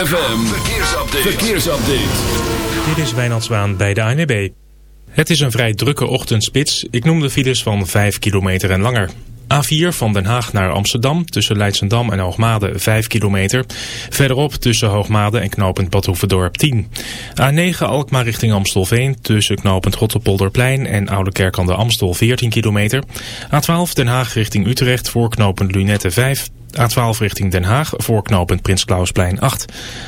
ZFM, verkeersupdate. verkeersupdate. Dit is Wijnand Zwaan bij de ANWB. Het is een vrij drukke ochtendspits. Ik noem de files van 5 kilometer en langer. A4 van Den Haag naar Amsterdam tussen Leidsendam en Hoogmade 5 kilometer. Verderop tussen Hoogmade en knooppunt Badhoevedorp 10. A9 Alkmaar richting Amstelveen tussen knooppunt Rotterpolderplein en Oude aan de Amstel 14 kilometer. A12 Den Haag richting Utrecht voor knooppunt Lunette 5. A12 richting Den Haag voor knooppunt Prins Klausplein 8.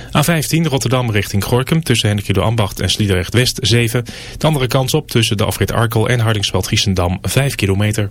A15 Rotterdam richting Gorkum tussen Hendrik de Ambacht en Sliedrecht West 7. De andere kant op tussen de afrit Arkel en Hardingsveld-Giessendam 5 kilometer.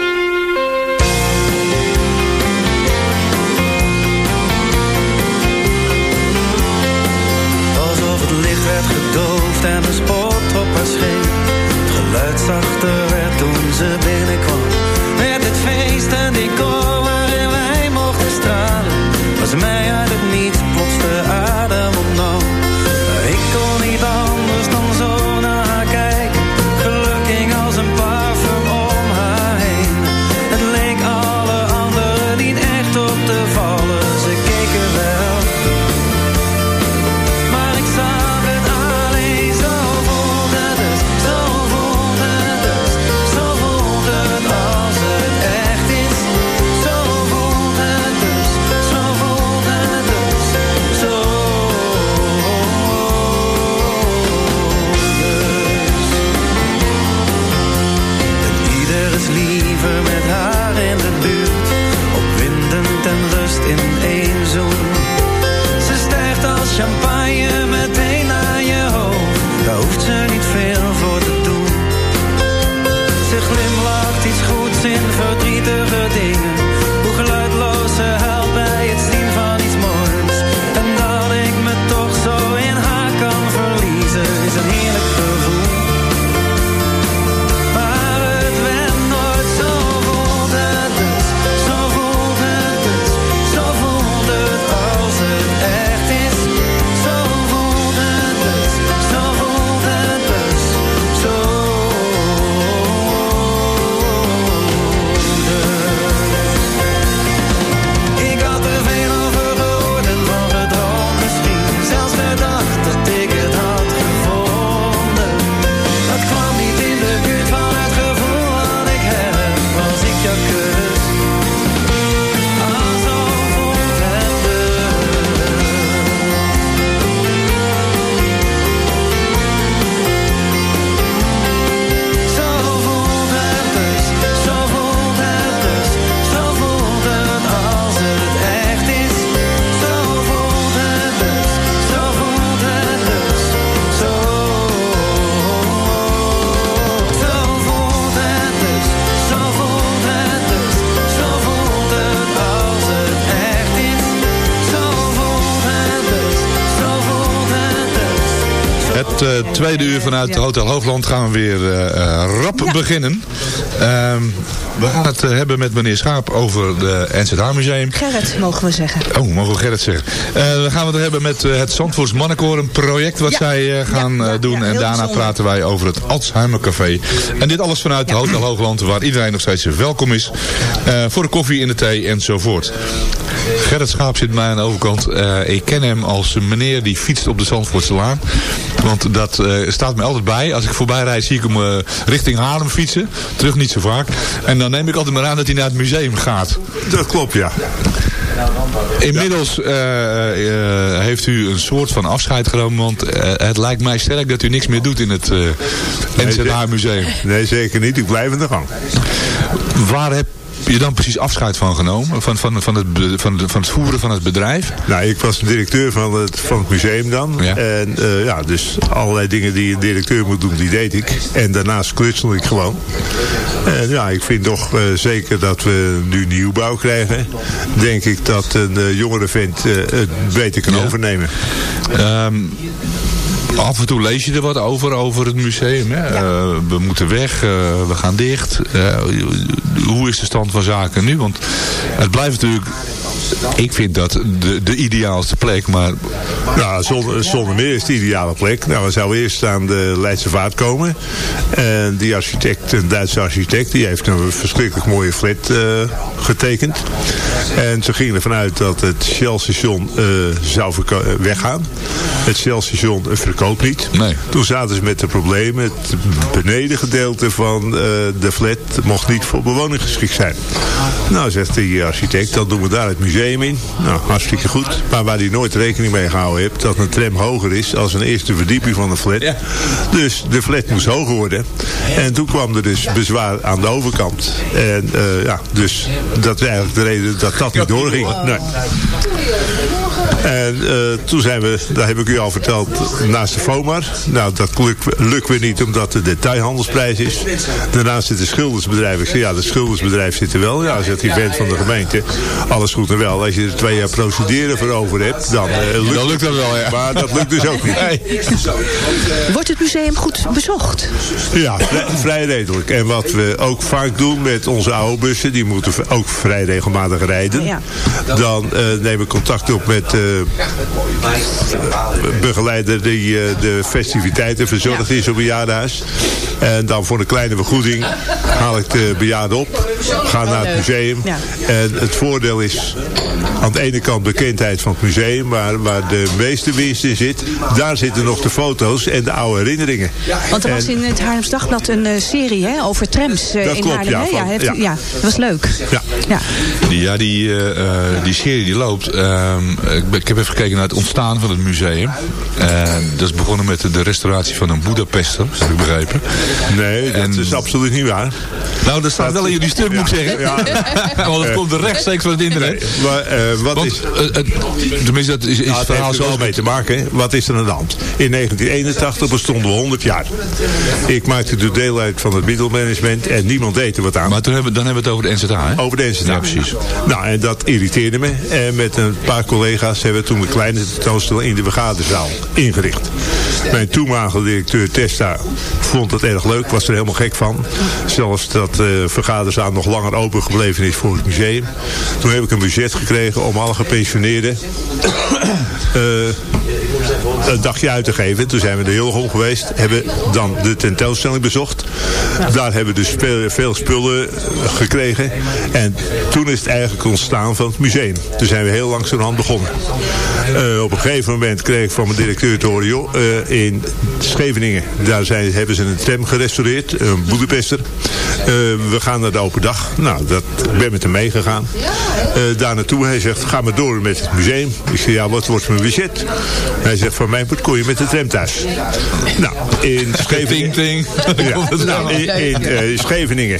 Het geluid zachter werd toen ze binnenkwam. Werd het feest en die waarin wij mochten stralen. Was mij uit het niets plots de tweede uur vanuit Hotel Hoogland gaan we weer uh, rap ja. beginnen. Ehm, we gaan het hebben met meneer Schaap over de NZH Museum. Gerrit, mogen we zeggen. Oh, mogen we Gerrit zeggen. we gaan het hebben met het Zandvoorts Mannenkoor, een project wat ja. zij gaan doen. en daarna praten wij over het Alzheimer Café. En dit alles vanuit Hotel Hoogland, waar iedereen nog steeds welkom is. voor de koffie, in de thee enzovoort. Gerrit Schaap zit mij aan de overkant. ik ken hem als meneer die fietst op de Zandvoortse Laan. Want dat uh, staat me altijd bij. Als ik voorbij rijd zie ik hem uh, richting Haarlem fietsen. Terug niet zo vaak. En dan neem ik altijd maar aan dat hij naar het museum gaat. Dat klopt, ja. Inmiddels heeft u een soort van afscheid genomen. Want het lijkt mij sterk dat u niks meer doet in het uh, NZH Museum. Nee, zeker niet. Ik blijf in de gang. Waar heb je dan precies afscheid van genomen? Van, van, van, het, van, van het voeren van het bedrijf? Nou, ik was directeur van het, van het museum dan. En uh, ja, dus allerlei dingen die een directeur moet doen, die deed ik. En daarnaast knutselde ik gewoon. En ja, ik vind toch uh, zeker dat we nu nieuwbouw krijgen. Denk ik dat een uh, jongere vent het beter kan ja. overnemen. Um, af en toe lees je er wat over, over het museum. Hè? Ja. Uh, we moeten weg, uh, we gaan dicht. Uh, hoe is de stand van zaken nu? Want het blijft natuurlijk ik vind dat de, de ideaalste plek, maar... Nou, zonder, zonder meer is de ideale plek. Nou, we zouden eerst aan de Leidse Vaart komen. En die architect, een Duitse architect, die heeft een verschrikkelijk mooie flat getekend. En ze gingen ervan uit dat het Shell-station zou weggaan. Het Shell-station verkoopt niet. Nee. Toen zaten ze met het probleem. Het benedengedeelte van uh, de flat mocht niet voor bewoning geschikt zijn. Nou, zegt die architect, dan doen we daar het museum in. Nou, hartstikke goed. Maar waar hij nooit rekening mee gehouden heeft, dat een tram hoger is als een eerste verdieping van de flat. Ja. Dus de flat moest hoger worden. En toen kwam er dus bezwaar aan de overkant. En uh, ja, dus dat is eigenlijk de reden dat dat niet doorging. Nee. En uh, toen zijn we, daar heb ik u al verteld, naast de FOMAR. Nou, dat lukt, lukt weer niet omdat de detailhandelsprijs is. Daarnaast zit het schildersbedrijf. Ik zei, ja, het schildersbedrijf zit er wel. Ja, zegt die vent van de gemeente. Alles goed en wel. Als je er twee jaar procederen voor over hebt, dan, uh, lukt, dan lukt dat wel, ja. Maar dat lukt dus ook niet. Wordt het museum goed bezocht? Ja, vrij redelijk. En wat we ook vaak doen met onze oude bussen, die moeten ook vrij regelmatig rijden. Ja. Dan uh, nemen we contact op met begeleider die de festiviteiten verzorgd is op een bejaardenhuis. En dan voor een kleine vergoeding haal ik de bejaarden op. Ga naar het museum. En het voordeel is aan de ene kant bekendheid van het museum. Maar waar de meeste winst in zit, daar zitten nog de foto's en de oude herinneringen. Want er was in het Haarlems Dagblad een uh, serie hè, over trams uh, dat in klopt, Haarlem. Ja, ja, heeft, ja. ja, dat was leuk. Ja, ja. ja die, uh, die serie die loopt. ik, ik heb even gekeken naar het ontstaan van het museum. dat is begonnen met de restauratie van een Boedapester, heb ik begrepen. Nee, dat en, is absoluut niet waar. Nou, dat staat wel in jullie stuk, moet ik zeggen. Ja. Want het komt rechtstreeks van het internet. Nee, maar, uh, wat Want, is... Uh, tenminste, dat is, is het verhaal zo mee te maken. Wat is er aan de hand? In 1981 bestonden we 100 jaar. Ik maakte de deel uit van het middelmanagement en niemand deed er wat aan. Maar toen hebben, dan hebben we het over de NZH, hè? Over de NZH. Ja, precies. Nou, en dat irriteerde me. En met een paar collega's hebben we toen een kleine tentoonstelling in de vergaderzaal ingericht. Mijn toenmalige directeur Testa vond het erg leuk, was er helemaal gek van. Zelfs dat uh, vergaderzaal nog langer open gebleven is voor het museum. Toen heb ik een budget gekregen om alle gepensioneerden uh, een dagje uit te geven. Toen zijn we de Hillegom geweest. Hebben dan de tentoonstelling bezocht. Daar hebben we dus veel, veel spullen gekregen. En toen is het eigenlijk ontstaan van het museum. Toen zijn we heel langzamerhand begonnen. Uh, op een gegeven moment kreeg ik van mijn directeur te horen... Joh, uh, in Scheveningen, daar zijn, hebben ze een tram gerestaureerd. Een Boedapester. Uh, we gaan naar de open dag. Nou, dat, ik ben met hem meegegaan. daar naartoe. Hij zegt, ga maar door met het museum. Ik zeg, ja, wat wordt mijn budget? Hij zegt, van mij moet kon je met de tram thuis. Nou, in Scheveningen... Ting, ting. Ja, nou, in, in uh, Scheveningen.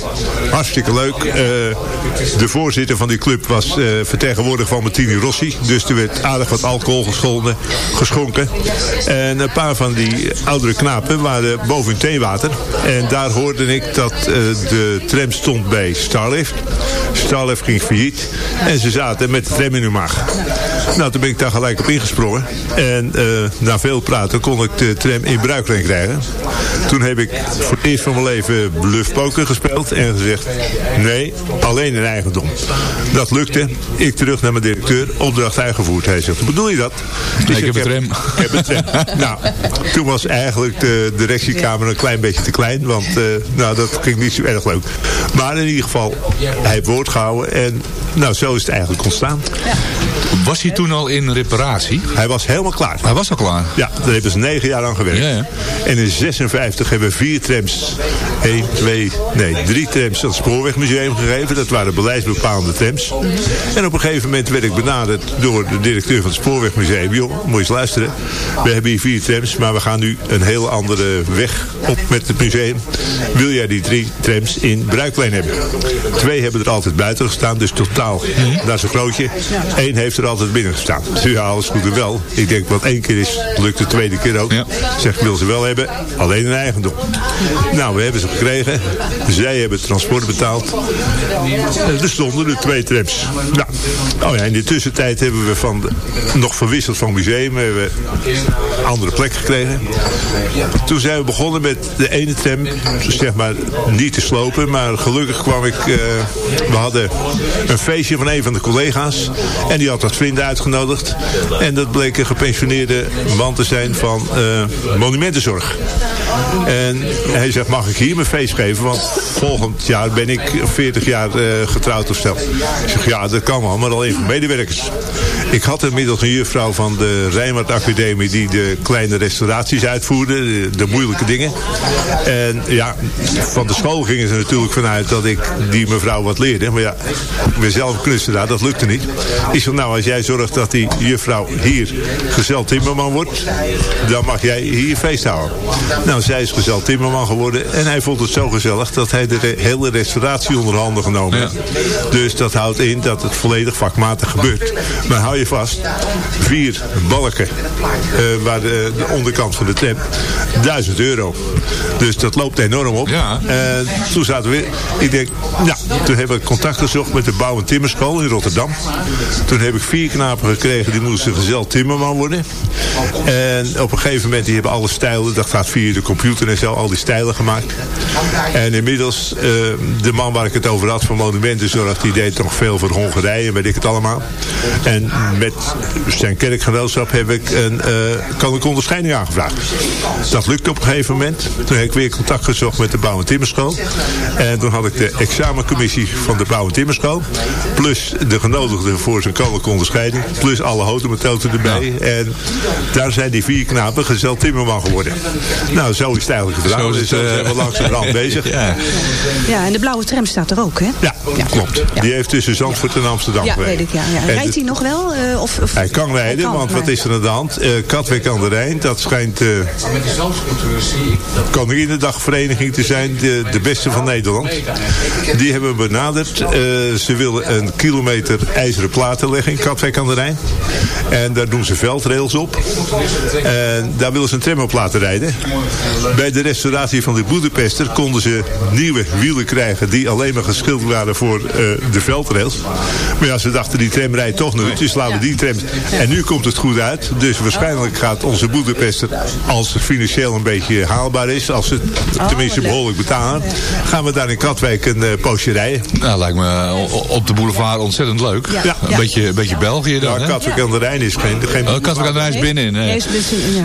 Hartstikke leuk. Uh, de voorzitter van die club was uh, vertegenwoordiger van Martini Rossi. Dus er werd aardig wat alcohol geschonken. geschonken. En een paar van die oudere knapen waren boven in theewater. En daar hoorde ik dat de tram stond bij Starlift. Starlift ging failliet. En ze zaten met de tram in hun maag. Nou, toen ben ik daar gelijk op ingesprongen. En uh, na veel praten kon ik de tram in bruikleen krijgen. Toen heb ik voor het eerst van mijn leven bluffpoker gespeeld en gezegd... nee, alleen in eigendom. Dat lukte. Ik terug naar mijn directeur, opdracht uitgevoerd. Hij zegt, bedoel je dat? Dus ik, heb een tram. Ik heb een tram. nou, toen was eigenlijk de directiekamer een klein beetje te klein. Want uh, nou, dat ging niet zo erg leuk. Maar in ieder geval, hij heeft woord gehouden. En nou, zo is het eigenlijk ontstaan. Ja. Was hij toen al in reparatie? Hij was helemaal klaar. Hij was al klaar? Ja, daar hebben ze negen jaar aan gewerkt. Ja, ja. En in 56 hebben we vier trams, één, twee, nee, drie trams aan het Spoorwegmuseum gegeven. Dat waren beleidsbepalende trams. En op een gegeven moment werd ik benaderd door de directeur van het Spoorwegmuseum. Joh, moet je eens luisteren. We hebben hier vier trams, maar we gaan nu een heel andere weg op met het museum. Wil jij die drie trams in bruikleen hebben? Twee hebben er altijd buiten gestaan, dus totaal, mm dat is een grootje. Eén heeft er altijd binnen gestaan. Ja, alles goed en wel. Ik denk wat één keer is, lukt de tweede keer ook. Ja. Zeg, ik wil ze wel hebben, alleen een eigendom. Nou, we hebben ze gekregen. Zij hebben het transport betaald. Er stonden er twee trams. Nou, oh ja, in de tussentijd hebben we van, nog verwisseld van museum. We hebben een andere plek gekregen. Toen zijn we begonnen met de ene tram, zeg maar, niet te slopen. Maar gelukkig kwam ik, uh, we hadden een feestje van een van de collega's. En die had wat vrienden uitgenodigd. En dat bleek een gepensioneerde man te zijn van uh, monumentenzorg. En hij zegt, mag ik hier mijn feest geven? Want volgend jaar ben ik 40 jaar uh, getrouwd of zo. Ik zeg, ja, dat kan wel, maar alleen voor medewerkers. Ik had inmiddels een juffrouw van de Rijnwaard Academie... die de kleine restauraties uitvoerde, de, moeilijke dingen. En ja, van de school gingen ze natuurlijk vanuit dat ik die mevrouw wat leerde. Maar ja, ik ben zelf kunstenaar, dat lukte niet. Ik zeg, nou, als jij zorgt dat die juffrouw hier gezel timmerman wordt... dan mag jij hier feest houden. Nou, zij is gezel timmerman geworden. En hij vond het zo gezellig dat hij de hele restauratie onder handen genomen heeft. Dus dat houdt in dat het volledig vakmatig gebeurt. Maar hou je vast, vier balken uh, waar de, de, onderkant van de tram, 1000 euro. Dus dat loopt enorm op. Ja. En toen zaten we, ik denk, ja, toen hebben we contact gezocht met de Bouw- en Timmerschool in Rotterdam. Toen heb ik vier gekregen, die moesten gezel timmerman worden. En op een gegeven moment, die hebben alle stijlen, dat gaat via de computer en zo, al die stijlen gemaakt. En inmiddels, uh, de man waar ik het over had van Monumentenzorg, die deed nog veel voor Hongarije, weet ik het allemaal. En met zijn kerkgenootschap heb ik een, uh, kan ik onderscheiding aangevraagd. Dat lukte op een gegeven moment. Toen heb ik weer contact gezocht met de Bouw- en Timmerschool. En toen had ik de examencommissie van de Bouw- en Timmerschool. Plus de genodigden voor zijn koninklijke onderscheiding. Plus alle hotemethoden erbij. En daar zijn die vier knapen gezel timmerman geworden. Nou, zo is het eigenlijk gedaan. Zo is het uh, langzamerhand bezig. Ja. ja, en de blauwe tram staat er ook, hè? Ja, ja. klopt. Die heeft tussen Zandvoort en Amsterdam ja, Weet ik, ja, ja. Rijdt hij nog wel? Uh, of, of, hij kan rijden, kan, want wat is er aan de hand? Uh, Katwijk aan de Rijn, dat schijnt uh, Koninginnedagvereniging te zijn, de, de beste van Nederland. Die hebben we benaderd. ze willen een kilometer ijzeren platen leggen in Katwijk aan de Rijn. En daar doen ze veldrails op. En daar willen ze een tram op laten rijden. Bij de restauratie van de Boedapester konden ze nieuwe wielen krijgen die alleen maar geschild waren voor uh, de veldrails. Maar ja, ze dachten die tram rijdt toch nooit. Dus laten we die tram. En nu komt het goed uit. Dus waarschijnlijk gaat onze Boedapester, als het financieel een beetje haalbaar is, als ze tenminste behoorlijk betalen, gaan we daar in Katwijk een uh, poosje rijden. Nou, lijkt me op de boulevard ontzettend leuk. Ja. Een, beetje, een beetje België Ja, Katwijk aan de Rijn is geen... geen oh, Katwijk aan de Rijn is binnenin. Nee.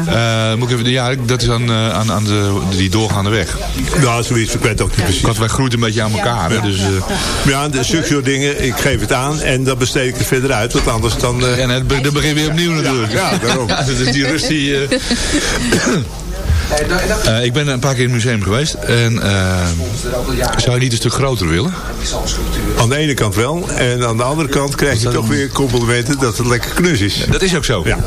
Uh, moet ik even, ja, dat is aan, uh, aan, aan de, die doorgaande weg. Ja, zoiets. Ik weet ook niet precies. Katwijk groeit een beetje aan elkaar. Hè, dus, uh, ja, de zulke dingen, ik geef het aan en dan besteed ik er verder uit. Want anders dan... Uh... Ja, dan begin je weer opnieuw natuurlijk. Ja, ja daarom. dus die rust die... Uh, ik ben een paar keer in het museum geweest. En uh, zou je niet een stuk groter willen? Aan de ene kant wel. En aan de andere kant krijg je toch weer complimenten dat het lekker knus is. Dat is ook zo. Ja.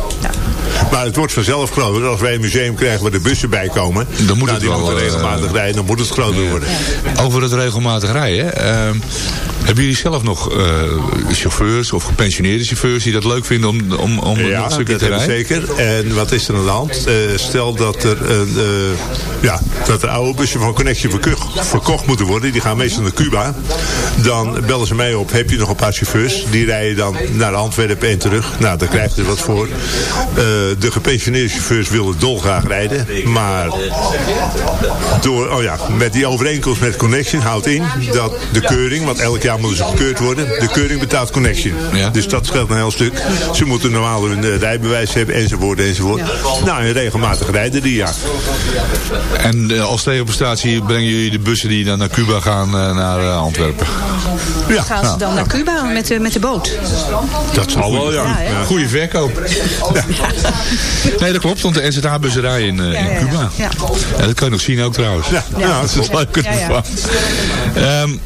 Maar het wordt vanzelf groter. Als wij een museum krijgen waar de bussen bij komen. Dan moet nou, het wel regelmatig rijden. Dan moet het groter worden. Over het regelmatig rijden. Hebben jullie zelf nog uh, chauffeurs of gepensioneerde chauffeurs die dat leuk vinden om, om, om ja, een stukje dat te rijden? zeker. En wat is er aan de hand? Uh, stel dat er, een, uh, ja, dat er oude bussen van Connection verkocht, verkocht moeten worden. Die gaan meestal naar Cuba. Dan bellen ze mij op. Heb je nog een paar chauffeurs? Die rijden dan naar Antwerpen en terug. Nou, daar krijgt er wat voor. de gepensioneerde chauffeurs willen dolgraag rijden. Maar door, oh ja, met die overeenkomst met Connection houdt in dat de keuring, want elk jaar moeten ze gekeurd worden, de keuring betaalt Connection. Ja. Dus dat scheelt een heel stuk. Ze moeten normaal hun uh, rijbewijs hebben, enzovoort, enzovoort. Nou, en regelmatig rijden die, ja. En uh, als tegenprestatie brengen jullie de bussen die dan naar Cuba gaan uh, naar Antwerpen? Ja. Gaan ze dan naar Cuba met, de met de boot? Dat zal wel, ja. Goeie verkoop. Ja. Nee, dat klopt, want de NZH-bussen rijden in, in Cuba. Ja. dat kan je nog zien ook trouwens. Ja, ja. dat is leuk. Ja, ja. Um,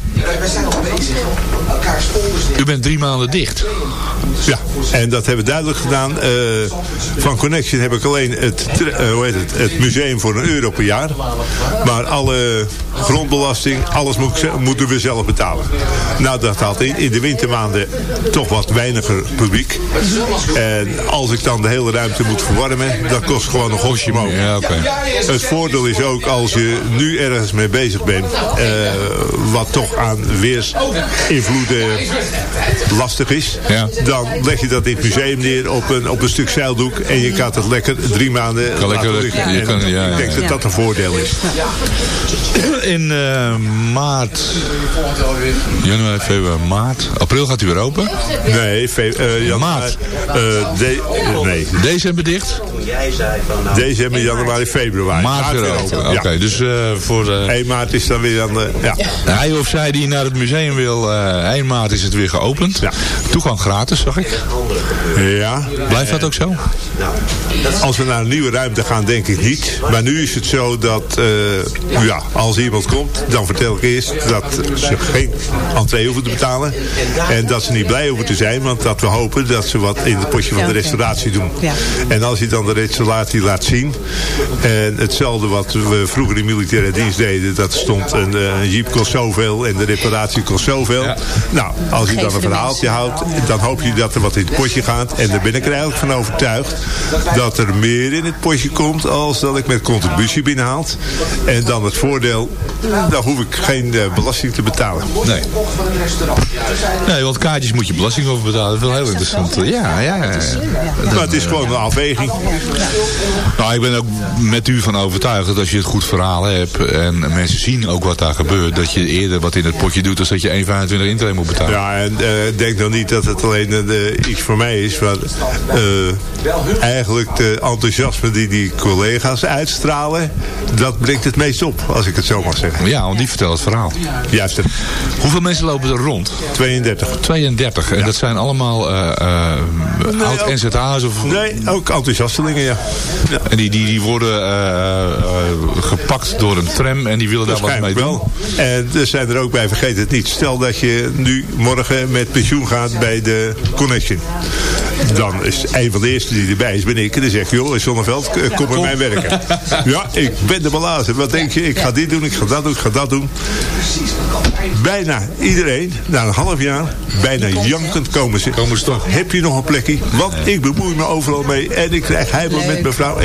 u bent drie maanden dicht. Ja, en dat hebben we duidelijk gedaan. Uh, van Connection heb ik alleen het, uh, hoe heet het, het museum voor een euro per jaar. Maar alle grondbelasting, alles moet, moeten we zelf betalen. Nou, dat haalt in, in de wintermaanden toch wat weiniger publiek. En als ik dan de hele ruimte moet verwarmen, dat kost gewoon een gosje mogen. Ja, okay. Het voordeel is ook, als je nu ergens mee bezig bent, uh, wat toch aan weersinvloeden lastig is, ja. dan leg je dat in het museum neer op een, op een stuk zeildoek en je kan het lekker drie maanden kan liggen. Je kan, ja, ik denk ja. dat dat een voordeel is. In uh, maart, januari, februari, maart, april gaat u weer open? Nee, uh, januari, maart. Uh, de, nee. December dicht? December, januari, februari. Maart weer open. Oké, okay, dus voor... Uh, 1 maart is dan weer aan de... Ja. Hij of zij die naar het museum wil, uh, 1 maart is het weer geopend. Ja. Toegang gratis, zag ik. Ja. Blijft dat ook zo? Als we naar een nieuwe ruimte gaan, denk ik niet. Maar nu is het zo dat, uh, ja, als iemand komt, dan vertel ik eerst dat ze geen entree hoeven te betalen. En dat ze niet blij hoeven te zijn, want dat we hopen dat ze wat in het potje van de restauratie doen. Ja. En als je dan de restauratie laat zien, en hetzelfde wat we vroeger in militaire dienst deden, dat stond een, een jeep kost zoveel en de reparatie kost zoveel. Ja. Nou, als je dan een verhaaltje houdt, dan hoop je dat er wat in het potje gaat. En daar ben ik er eigenlijk van overtuigd dat er meer in het potje komt als dat ik met contributie binnenhaalt. En dan het voordeel, daar hoef ik geen uh, belasting te betalen. Nee. Nee, want kaartjes moet je belasting over betalen. Dat is wel heel interessant. Ja, ja. ja. Maar het is gewoon een afweging. Nou, ik ben ook met u van overtuigd dat als je het goed verhaal hebt en mensen zien ook wat daar gebeurt, dat je eerder wat in het potje doet dan dat je 1,25 intree moet betalen. Ja, en uh, denk dan niet dat het alleen uh, iets voor mij is, maar uh, eigenlijk de enthousiasme die die collega's uitstralen, dat brengt het meest op, als ik het zo mag zeggen. Ja, want die vertelt het verhaal. Juist. Hoeveel mensen lopen er rond? 32. 32. En ja. dat zijn allemaal nee, oud-NZA's? Of... Nee, ook enthousiastelingen, ja. ja. En die, die, die worden gepakt door een tram en die willen daar wat mee doen? wel. En er zijn er ook bij, vergeet het niet. Stel dat je nu morgen met pensioen gaat bij de Connection. Dan is een van de eerste die erbij is, ben ik. En dan zeg ik, joh, Zonneveld, kom bij mij werken. Ja, ik ben de belazen. Wat denk je? Ik ga dit doen, ik ga dat doen, ik ga dat doen. Bijna iedereen, na een half jaar, bijna jankend komen ze. Komen ze toch? Heb je nog een plekje? Want ik bemoei me overal mee. En ik krijg heimel met mijn vrouw.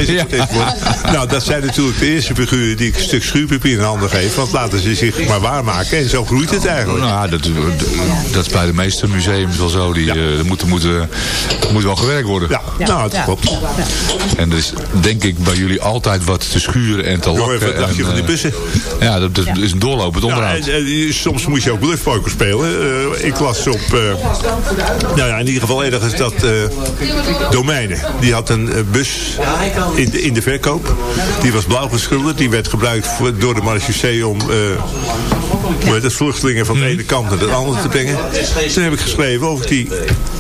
Nou, dat zijn natuurlijk de eerste figuren die ik een stuk schuurpapier in handen geef. Want laten ze zich maar waarmaken. En zo groeit het eigenlijk. Nou, dat, dat is bij de meeste museums wel zo. Die, ja. uh, moeten, moeten, moet wel gewerkt worden. Ja, ja. nou, dat klopt. En er is denk ik bij jullie altijd wat te schuren en te lakken. Je van die bussen? Ja, dat, dat is een doorlopend onderhoud. Ja, en, en, soms moet je ook bluffpoker spelen. Uh, ik las op, uh, nou ja, in ieder geval ergens dat Domeinen. Die had een bus in de, in de verkoop. Die was blauw geschilderd. Die werd gebruikt voor, door de marechaussee om uh, het vluchtelingen van de ene kant naar de andere te brengen. Toen heb ik geschreven over die,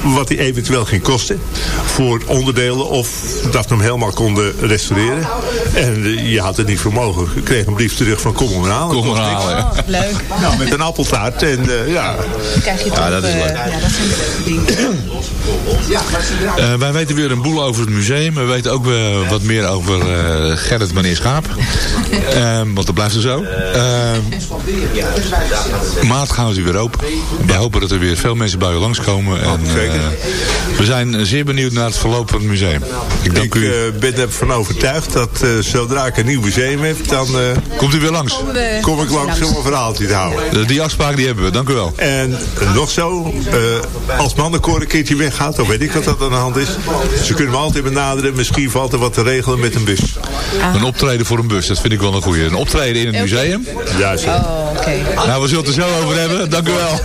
wat die eventueel ging kosten. Voor onderdelen of dat we hem helemaal konden restaureren. En uh, je had het niet voor mogelijk. Ik kreeg een brief terug van kom maar halen. Kom maar halen, ja. Oh, leuk. Nou, met een appeltaart. En uh, ja. Krijg je toch, ja, dat is leuk. ja, dat zijn dingen. Uh, wij weten weer een boel over het museum. We weten ook uh, wat meer over uh, Gerrit meneer Schaap. want dat blijft er zo. Maart gaan ze weer open. We hopen dat er weer veel mensen bij u langskomen. En, zeker. eh, we zijn zeer benieuwd naar het verloop van het museum. Ik dank Ik u. eh, ben ervan overtuigd dat eh, zodra ik een nieuw museum heb, dan eh, Komt u weer langs? kom ik langs om een verhaaltje te houden. Die afspraak die hebben we. Dank u wel. En nog zo, eh, als mannenkoor een keertje weggaat, dan weet ik wat dat aan de hand is. Ze kunnen me altijd benaderen, misschien valt er wat te regelen met een bus. Een optreden voor een bus, dat vind ik wel een goeie. Een optreden in het museum. Ja, zo. Oh, oké. Nou, we zullen het er zo over hebben. Dank u wel.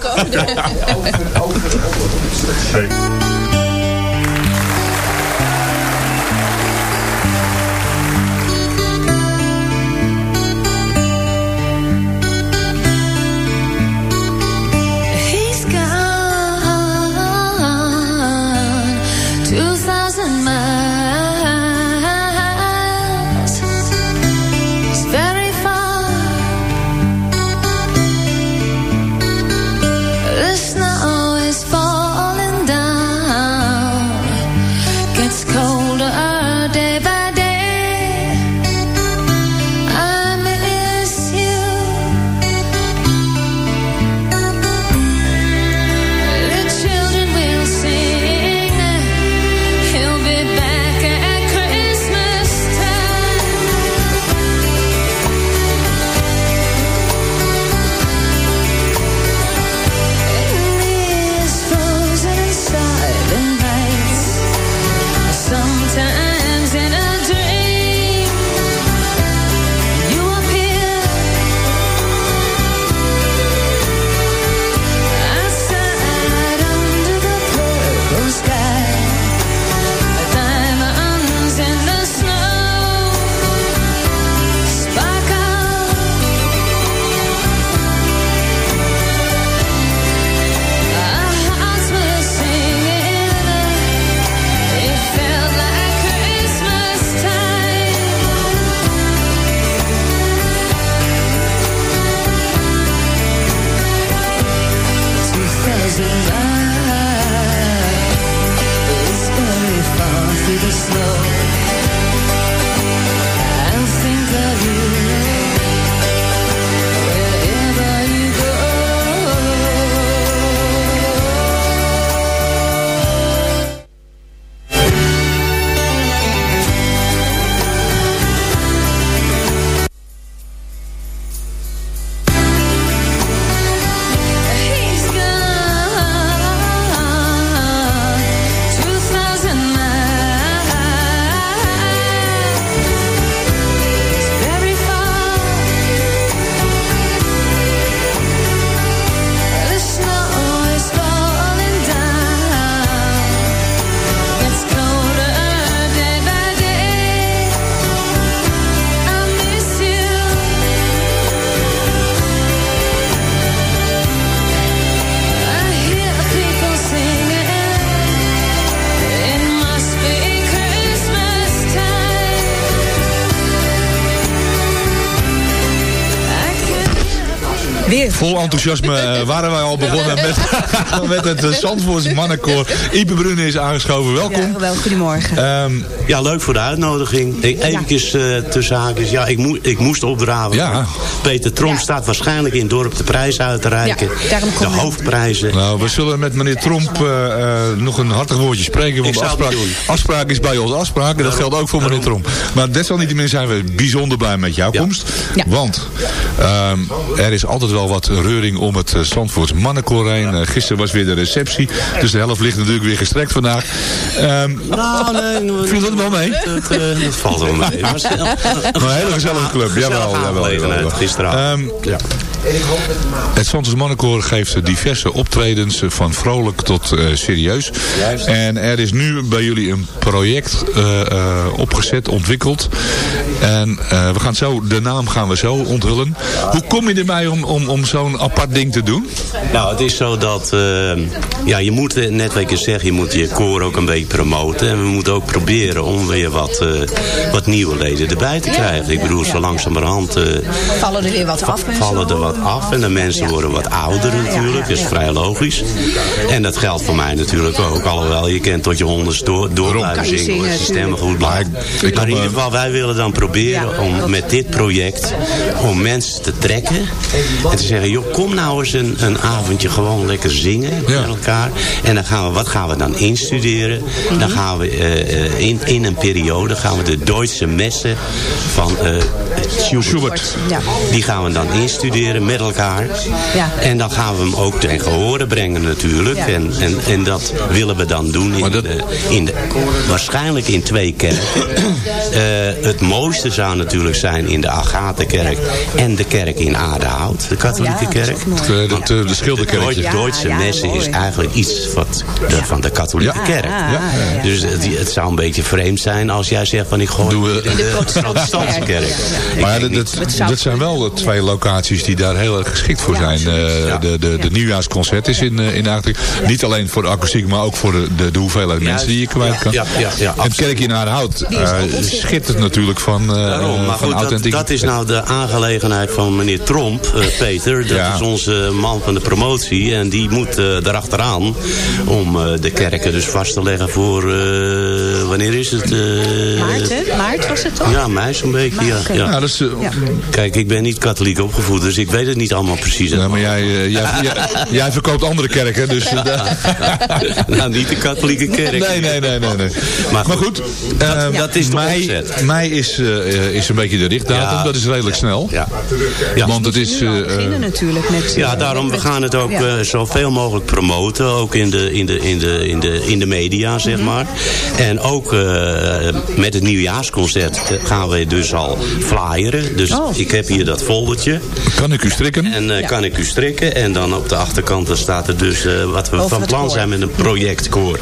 Vol enthousiasme eh, waren wij al begonnen met, met het uh, Zandvoorts mannenkoor. Ipe Brune is aangeschoven. Welkom. Ja, wel, goedemorgen. Ehm, Ja, leuk voor de uitnodiging. Ik, eventjes eh tussen haakjes. Ja, ik, ik moest opdraven. Ja. Peter Tromp Ja. staat waarschijnlijk in het dorp de prijzen uit te reiken. Ja, daarom de hoofdprijzen. nou, we zullen met meneer Tromp eh, eh, nog een hartig woordje spreken. Want afspraak, afspraak is bij ons afspraak. En dat geldt ook voor meneer Tromp. Maar desalniettemin zijn we bijzonder blij met jouw Ja. komst. Ja. Want ehm, er is altijd wel wat reuring om het Zandvoorts mannenkoor heen. Eh, gisteren was weer de receptie. Dus de helft ligt natuurlijk weer gestrekt vandaag. Ehm, Nou, nee. Viel dat wel mee? Dat, eh, dat valt wel mee. Maar een, hele gezellige club. Jawel, jawel, jawel, aangelegenheid jawel. gisteravond. Ehm, Het Santos Mannenkoor geeft diverse optredens eh, van vrolijk tot eh, serieus. En er is nu bij jullie een project eh, eh, opgezet, ontwikkeld. En eh, we gaan zo, de naam gaan we zo onthullen. Hoe kom je erbij om, om, om zo'n apart ding te doen? Nou, het is zo dat... ja, je moet, net wat ik zeg, je moet je koor ook een beetje promoten. En we moeten ook proberen om weer wat, eh, wat nieuwe leden erbij te krijgen. Ik bedoel, zo langzamerhand... eh, Vallen er weer wat af en vallen er wat wat af en de mensen worden wat ouder natuurlijk. Dat is vrij logisch. En dat geldt voor mij natuurlijk ook. Alhoewel, je kent tot je honderd door, door blijven zingen. Als je stemmen goed blijft. Maar in ieder geval, wij willen dan proberen om met dit project... om mensen te trekken. En te zeggen, joh, kom nou eens een, een avondje gewoon lekker zingen met elkaar. En dan gaan we, wat gaan we dan instuderen? Dan gaan we uh, in, in een periode gaan we de Duitse messen van uh, Schubert. Schubert. Ja. Die gaan we dan instuderen met elkaar. Ja. En dan gaan we hem ook ten gehore brengen natuurlijk. Ja. En, en, en dat willen we dan doen in, dat... de, in de, waarschijnlijk in twee kerken. uh, het mooiste zou natuurlijk zijn in de Agathenkerk en de kerk in Aardehout, de katholieke kerk. De, de, de, de schilderkerk. De Duitse messen is eigenlijk iets wat de, van de katholieke kerk. Dus het, het, zou een beetje vreemd zijn als jij zegt van ik gooi we... in de protestantse kerk. Maar dat, dat, dat zijn wel de twee locaties die daar heel erg geschikt voor zijn. Uh, de, de, de nieuwjaarsconcert is in, uh, in eigenlijk niet alleen voor de akoestiek, maar ook voor de, de, de hoeveelheid mensen die je kwijt kan. Ja, ja, ja, en het kerkje in Aardehout uh, schittert natuurlijk van, Daarom, maar van goed, dat, dat, is nou de aangelegenheid van meneer Tromp, Peter. Dat is onze man van de promotie en die moet erachteraan om de kerken dus vast te leggen voor, wanneer is het? Maart, hè? Maart was het toch? Ja, mei zo'n beetje, ja. ja. ja dat is, ja. Kijk, ik ben niet katholiek opgevoed, dus ik weet het niet allemaal precies. Ja, maar jij, uh, jij, jij, jij, verkoopt andere kerken, dus... Uh, nou, niet de katholieke kerk. Nee, nee, nee, nee. nee. Maar, maar goed, dat, uh, dat is mei, mei is, is een beetje de richtdatum, ja, dat is redelijk snel. Ja. ja. Want het is... beginnen natuurlijk met... ja, daarom, we gaan het ook zoveel mogelijk promoten, ook in de, in de, in de, in de, in de media, zeg Mhm. maar. En ook met het nieuwjaarsconcert gaan we dus al flyeren. Dus Oh. ik heb hier dat foldertje. Kan ik u strikken? En uh, ja. kan ik u strikken. En dan op de achterkant dan staat er dus uh, wat we Over van plan koor. zijn met een projectkoor.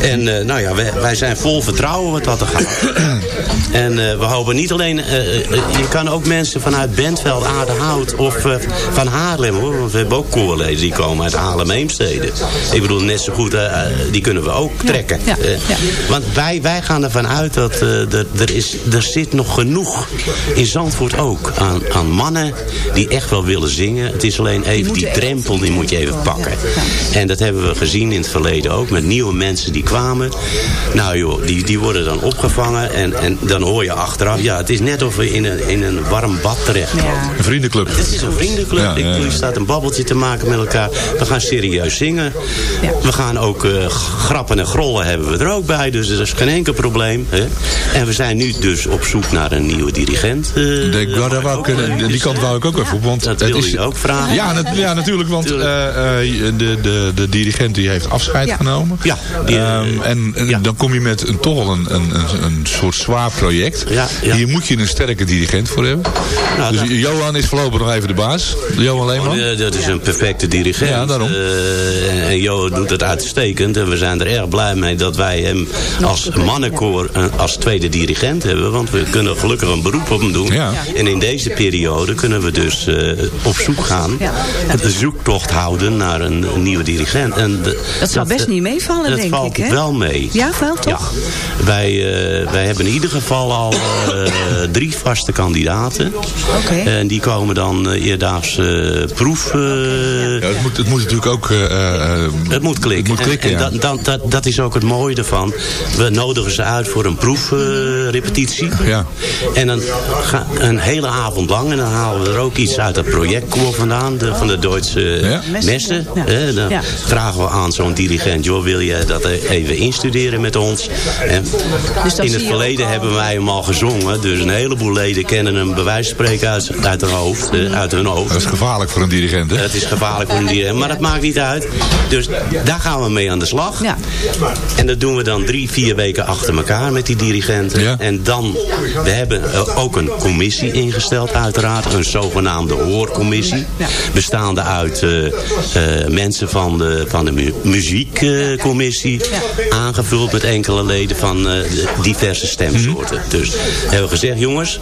En uh, nou ja, wij, wij, zijn vol vertrouwen wat dat er gaat. en we hopen niet alleen... je kan ook mensen vanuit Bentveld, Aardehout of van Haarlem hoor. Want we hebben ook koorleden die komen uit Haarlem-Heemstede. Ik bedoel, net zo goed, die kunnen we ook trekken. Ja. Ja. Ja. Want wij, wij gaan ervan uit dat er, er, is, er zit nog genoeg in Zandvoort ook aan, aan mannen die echt wel willen zingen. Het is alleen even die, die drempel, die moet je even pakken. En dat hebben we gezien in het verleden ook met nieuwe mensen die kwamen. Nou joh, die, die worden dan opgevangen en, en dan hoor je achteraf, ja het is net of we in een, in een warm bad terechtkomen. Ja. Een vriendenclub. Het is een vriendenclub. Ja, ja, ja. staat een babbeltje te maken met elkaar. We gaan serieus zingen. We gaan ook uh, grappen en grollen hebben we er ook bij. Dus dat is geen enkel probleem. Hè? En we zijn nu dus op zoek naar een nieuwe dirigent. Uh, de, ja, daar wou ik, uh, die kant wou ik ook even op. Want dat wil je ook vragen. Ja, nat ja natuurlijk. Want uh, de, de, de dirigent die heeft afscheid ja. genomen. Ja. Die, um, en ja. dan kom je met een, toch wel een, een, een, een soort zwaar project. Ja, ja. Hier moet je een sterke dirigent voor hebben. Nou, dus dat... Johan is voorlopig nog even de baas. Johan Leeman. Oh, dat is een perfecte dirigent. Ja, daarom. Uh, en Johan doet het uitstekend. En we zijn er erg blij mee dat wij hem als mannenkoor als tweede dirigent hebben. Want we kunnen gelukkig een beroep op hem doen. Ja. En in deze periode kunnen we dus uh, op zoek gaan. Ja. Een zoektocht houden naar een, een nieuwe dirigent. En de, dat zal best niet meevallen, dat denk valt ik. Hè? wel mee. Ja, wel toch? Ja. Wij, uh, wij hebben in ieder geval al uh, drie vaste kandidaten. Okay. En die komen dan eerdaags proef... Ja, het, moet, het moet natuurlijk ook... het moet klikken. Het moet klikken en, en dat, dat, dat, dat, is ook het mooie ervan. We nodigen ze uit voor een proefrepetitie. ja. En dan gaan een hele avond lang. En dan halen we er ook iets uit het projectkoor vandaan. De, van de Duitse ja. messen. Ja. Eh, dan ja. vragen we aan zo'n dirigent. Joh, wil je dat even instuderen met ons? En dus in het verleden hebben wij hem al gezongen. Dus een heleboel leden kennen hem bij wijze van spreken uit, uit, hun hoofd, uh, uit hun hoofd. Dat is gevaarlijk voor een dirigent, hè? Het is gevaarlijk voor een dirigent. Maar dat maakt niet uit. Dus daar gaan we mee aan de slag. Ja. En dat doen we dan drie, vier weken achter elkaar met die dirigenten. Ja. En dan, we hebben ook een commissie ingesteld uiteraard. Een zogenaamde hoorcommissie. Ja. Bestaande uit uh, uh, mensen van de, van de mu muziekcommissie. Uh, ja. Aangevuld met enkele leden van diverse stemsoorten. Mhm. Dus hebben we gezegd, jongens,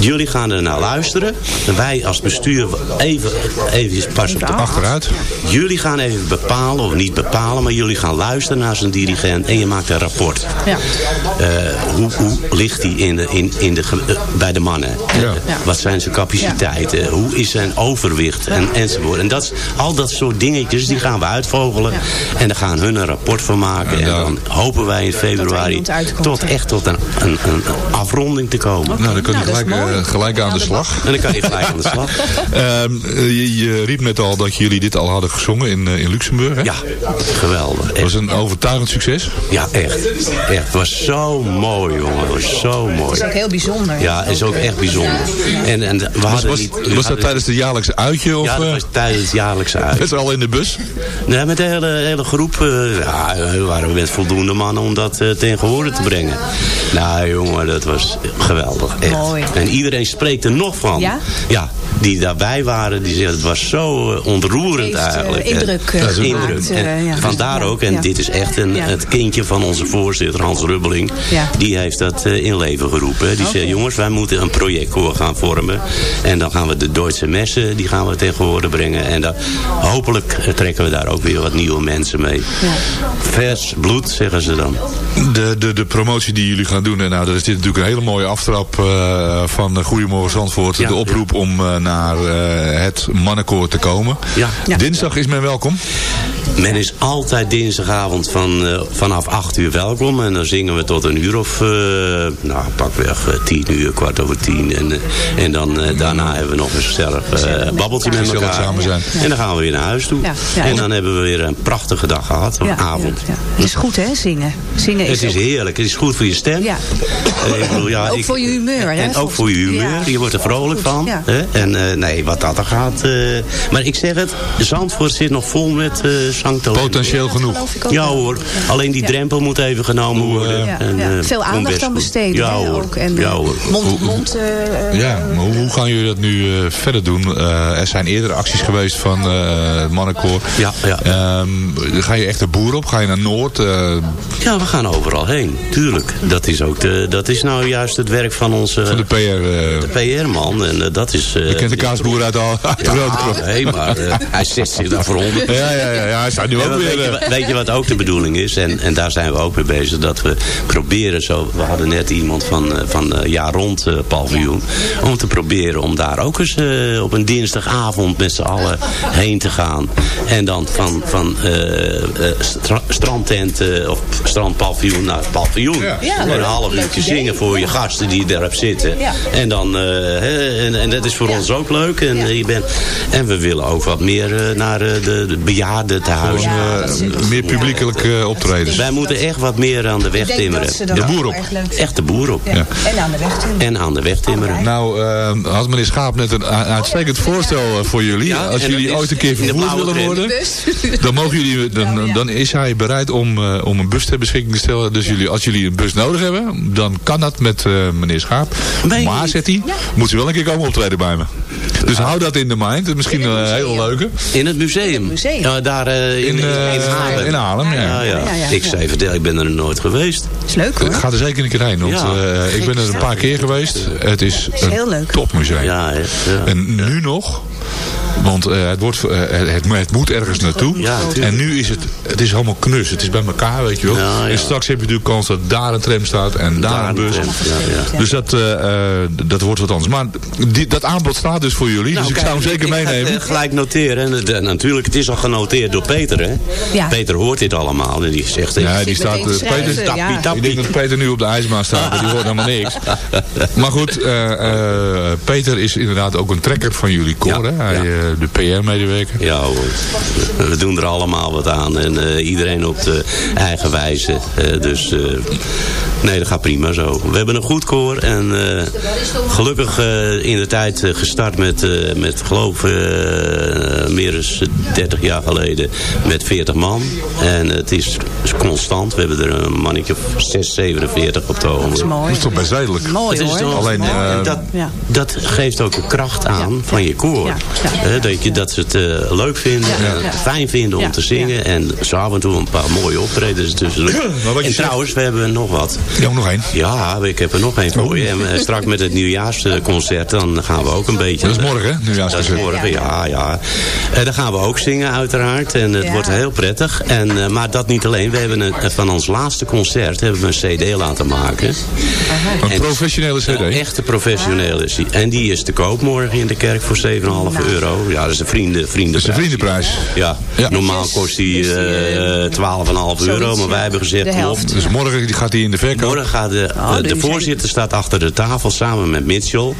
jullie gaan er naar luisteren. En wij als bestuur even, even pas op de achteruit. Jullie gaan even bepalen, of niet bepalen, maar jullie gaan luisteren naar zijn dirigent en je maakt een rapport. Ja. hoe, hoe ligt hij in de, in, in de, bij de mannen? Ja. Wat zijn zijn capaciteiten? Hoe, hoe is zijn overwicht en, enzovoort. En dat, is- al dat soort dingetjes, die gaan we uitvogelen. En dan gaan hun een rapport van maken. En dan hopen wij in februari tot echt tot een, een, een afronding te komen. Nou, dan kun je Nou, is gelijk, eh, gelijk aan de slag. En dan kan je gelijk aan de slag. Ehm, eh, je, je riep net al dat jullie dit al hadden gezongen in, eh, in Luxemburg. Hè? Ja, geweldig. Echt. was een overtuigend succes. Ja, echt. echt. Het was zo mooi, jongen. Het was zo mooi. Dat is ook heel bijzonder. Ja, is ook echt bijzonder. En, en we Was, hadden was, niet... we was dat tijdens de jaarlijkse uitje? Of, Ja, dat eh, was tijdens het jaarlijkse uit. met z'n allen in de bus? Nee, met de hele, hele groep eh, ja, we waren met voldoende mannen om dat eh, ten gehore te brengen. Nou jongen, dat was geweldig. Echt. Mooi. En iedereen spreekt er nog van. Ja? Ja, die daarbij waren, die zeggen het was zo ontroerend Heeft, eigenlijk. indruk, En- eh, indruk. gemaakt, En ja. Vandaar Ja, ook, en ja. dit is echt een, Ja. het kindje van onze voorzitter Hans Rubbeling. Ja. Die heeft dat in leven geroepen. Die Oké. zei, jongens, wij moeten een projectkoor gaan vormen. En dan gaan we de Duitse messen, die gaan we tegenwoordig brengen. En dan, hopelijk trekken we daar ook weer wat nieuwe mensen mee. Vers bloed, zeggen ze dan. De, de, de promotie die jullie gaan doen, en nou, dat is dit natuurlijk een hele mooie aftrap eh, van Goedemorgen Zandvoort. Ja, de oproep om eh, naar eh, het mannenkoor te komen. Ja. Ja. Dinsdag is men welkom. Men is altijd dinsdagavond van, eh, vanaf 8 uur welkom. En dan zingen we tot een uur of, eh, nou pakweg eh, 10 uur, kwart over 10. En, eh, en dan eh, daarna hebben we nog een gezellig eh, babbeltje met elkaar. samen zijn. En dan gaan we weer naar huis toe. Ja, ja. En dan hebben we weer een prachtige dag gehad, een Ja, avond. ja, ja. Het is goed, hè, zingen. Zingen is, Het is ook- heerlijk. Het is goed voor je stem. Ja. Eh, ik bedoel, ja, Ook ik- voor je humeur, hè, En ook voor je humeur. Ja. Je wordt er vrolijk van. Hè? En eh, nee, wat dat er gaat. eh, maar ik zeg het, Zandvoort zit nog vol met eh. Potentieel genoeg. Ja hoor, alleen die drempel moet even genomen worden. Ja, En, ja. eh, Veel aandacht aan besteden. Ja hoor, ook. En, ja eh, hoor. Mond, mond, eh, eh, Ja, maar hoe, hoe gaan jullie dat nu eh, verder doen? Eh, er zijn eerder acties geweest van eh, het mannenkoor. Ja, ja. Ehm, ga je echt de boer op? Ga je naar Noord? Eh, Ja, we gaan overal heen, tuurlijk. Dat is, ook de, dat is nou juist het werk van onze van de PR. eh PR-man. En eh, dat is... eh, je kent de kaasboer uit, al, uit de Ja, Rode nee, maar eh, hij zet zich daarvoor onder. Ja, ja, ja, ja, hij staat nu Ja, ook maar weer... weet, je, wat- weet je wat ook de bedoeling is? En, en daar zijn we ook mee bezig. Dat we proberen zo... We hadden net iemand van, eh, van eh, jaar rond eh, paviljoen. Om te proberen om daar ook eens eh, op een dinsdagavond met z'n allen heen te gaan. En dan van, van eh, eh, stra- strandtent eh, of strandpaviljoen naar het paviljoen. Ja. Een half uurtje zingen voor je gasten die daarop zitten. Ja. En, dan, eh, hè, en, en dat is voor ons ook leuk. En, Ja. je bent, en we willen ook wat meer naar eh, de, de bejaardentehuizen. Ja, eh, meer publiekelijk eh, optredens. Wij moeten echt wat meer aan de weg Ik denk timmeren. dat ze dat De boer op. Echt de boer op. Ja. En aan de weg toe. En aan de weg timmeren. Nou, eh, had meneer Schaap net een uitstekend voorstel eh, voor jullie. Ja, Als jullie ooit een keer in vervoerd willen worden, dan, mogen jullie, dan, dan is hij bereid om, om een bus ter beschikking te stellen. Dus jullie, als jullie een bus nodig hebben, dan kan dat met eh, meneer Schaap. Maar, zegt hij, moet u wel een keer komen optreden bij me. Dus hou dat in de mind. Misschien een hele leuke. In het museum. museum. Ja, daar eh, in, In, in, eh, in Haarlem. in Haarlem, ja. Ja, ja. Ja, ja, Ik zei vertel, ik ben er nooit geweest. is leuk hoor. Ga er zeker een keer heen, want Ja. eh, ik ben er een paar keer geweest. Het is heel een leuk. topmuseum. Ja. En nu nog, want eh, het, wordt, eh, het, het moet ergens naartoe. Ja, en nu is het, het is allemaal knus. Het is bij elkaar, weet je wel. Ja, ja. En straks heb je natuurlijk kans dat daar een tram staat en daar, Daar een bus. tram, ja, ja. Dus dat, eh, eh, dat wordt wat anders. Maar die, dat aanbod staat dus voor jullie. Nou, dus ik zou hem zeker ik ga het, meenemen. eh, gelijk noteren. En, het, natuurlijk, het is al genoteerd door Peter. Hè? Ja. Peter hoort dit allemaal. En die zegt... Ja, die staat, Peter, ja. tappie, ik denk dat Peter nu op de ijsbaan staat, maar die hoort helemaal niks. Maar goed, eh, eh, Peter is inderdaad ook een trekker van jullie koor. Ja, hè? Hij, ja. De PR-medewerker. Ja hoor. We doen er allemaal wat aan. En eh, iedereen op de eigen wijze. Eh, dus eh, nee, dat gaat prima zo. We hebben een goed koor. En eh, gelukkig eh, in de tijd gestart met, eh, met geloof eh, meer dan 30 jaar geleden met 40 man. En het is constant. We hebben er een mannetje of 6, 47 op de Dat is mooi. Dat is toch best redelijk. Mooi Het is hoor. toch- Alleen, en dat, Ja. dat geeft ook de kracht aan Ja. van je koor. Hè, dat, je, dat ze het eh, leuk vinden, Ja, ja. fijn vinden om Ja, te zingen. En zo af en toe een paar mooie optredens tussendoor. Maar wat je En zegt- trouwens, we hebben nog wat. Ja, nog één. Ja, ik heb er nog één voor je. En eh, straks met het nieuwjaarsconcert, dan gaan we ook een beetje... Dat is morgen, hè? Nieuwjaarsconcert. Dat is morgen, ja, ja. Eh, dan gaan we ook zingen, uiteraard. En het Ja. wordt heel prettig. En, eh, maar dat niet alleen. We hebben een, van ons laatste concert hebben we een cd laten maken. Een En- professionele Een cd. echte professionele. En die is te koop morgen in de kerk voor 7,5 euro. Ja, dat is een vrienden, Dat is vriendenprijs. de vriendenprijs. Ja, Ja. normaal kost die eh 12,5 euro. Zoiets, Maar wij hebben gezegd, De. Dus morgen die gaat hij in de verkoop. Morgen gaat de, Oh, de, de dus voorzitter staat achter de tafel samen met Mitchell.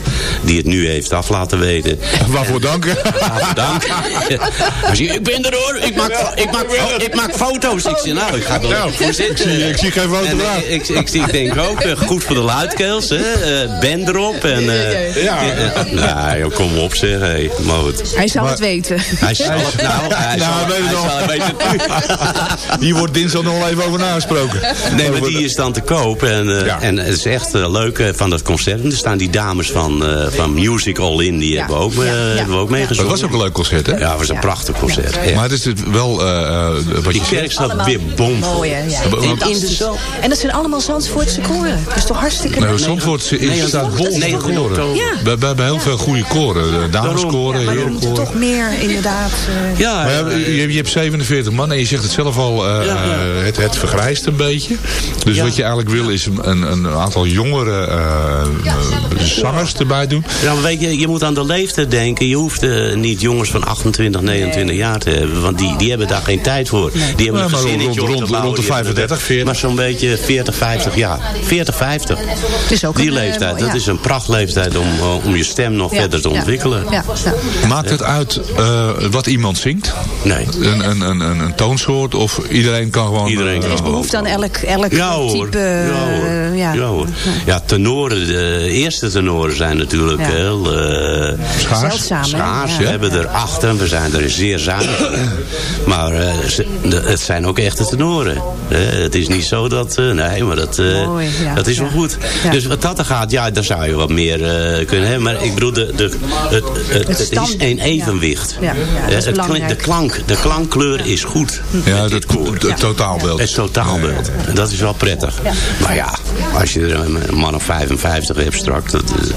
Die het nu heeft af laten weten. Waarvoor dank. Waarvoor dank. Ik ben er hoor. Ik maak, ik maak, ik maak foto's. Ik zeg, nou, ik ga er Nou, voor zitten. ik zie- ik zie geen eh, Ik, ik, ik denk ook, eh, goed voor de luidkeels. Hè? eh, ben erop. En, eh, Ja. eh, nou, kom op zeg. Hey, maar goed. Hij zal Maar- het weten. Hij zal het nou. Hij Nou, zal, weet het hij al. zal het weten. Hier wordt dinsdag nog wel even over nagesproken. Nee, maar die is dan te koop. En, eh, Ja. en het is echt eh, leuk eh, van dat concert. En er staan die dames van, eh, van Music All In. Die Ja. hebben we ook, Ja, ja. hebben we ook Dat meegezongen. was ook een leuk concert, hè? Ja, het was een Ja. prachtig concert. Maar het is het wel, eh, eh, wat Die kerk staat weer bomvol. Mooi. En dat zijn allemaal Zandvoortse koren. Dat is toch hartstikke Nee, leuk? Zandvoort is, Nee, staat dat bol is van 9 koren. We, hebben heel veel goede koren. Dameskoren, moeten toch meer inderdaad... eh, Ja, Maar ja, ja, je, je hebt 47 man en je zegt het zelf al, eh, Ja, ja. eh, het, het vergrijst een beetje. Dus Ja. wat je eigenlijk wil is een, een aantal jongere eh, eh, zangers erbij doen. Ja, maar weet je, je moet aan de leeftijd denken. Je hoeft eh, niet jongens van 28, 29 jaar te hebben. Want die, die hebben daar geen tijd voor. Die hebben Ja, een rond- rond- bouwen, rond de die hebben 35, 40. Maar zo'n beetje 40, 50 jaar. 40, 50. Het is ook Die een, eh, leeftijd, dat ja. is een prachtleeftijd om, eh, om je stem nog Ja, verder te ja, ontwikkelen. Ja, ja. Maakt het uit eh, wat iemand zingt? Nee. Een, een, een, een, een toonsoort? Of iedereen kan gewoon... Iedereen eh, kan Er is behoefte aan elk, elk Ja hoor. type... ja, hoor. eh, ja. ja hoor. Ja, tenoren, de eerste tenoren zijn natuurlijk Ja. heel eh, Schaars? Zeldzaam, hè? schaars. Ja. We hebben er acht en we zijn er zeer zuinig. in. maar eh, ze- de- het zijn ook echte tenoren. Eh, het is niet zo dat... eh, nee, maar dat, eh, Mooi, ja. dat is wel goed. Ja. Dus wat dat er gaat, ja, daar zou je wat meer eh, kunnen hebben. Maar ik bedoel, de, de, het, het, het, stand- is een evenwicht. Ja, ja, Eh, dat het de, klank, de klankkleur is goed. Ja, het, het totaalbeeld. Het totaalbeeld. En dat is wel prettig. Maar ja, als je er een man of 55 hebt straks, dat is-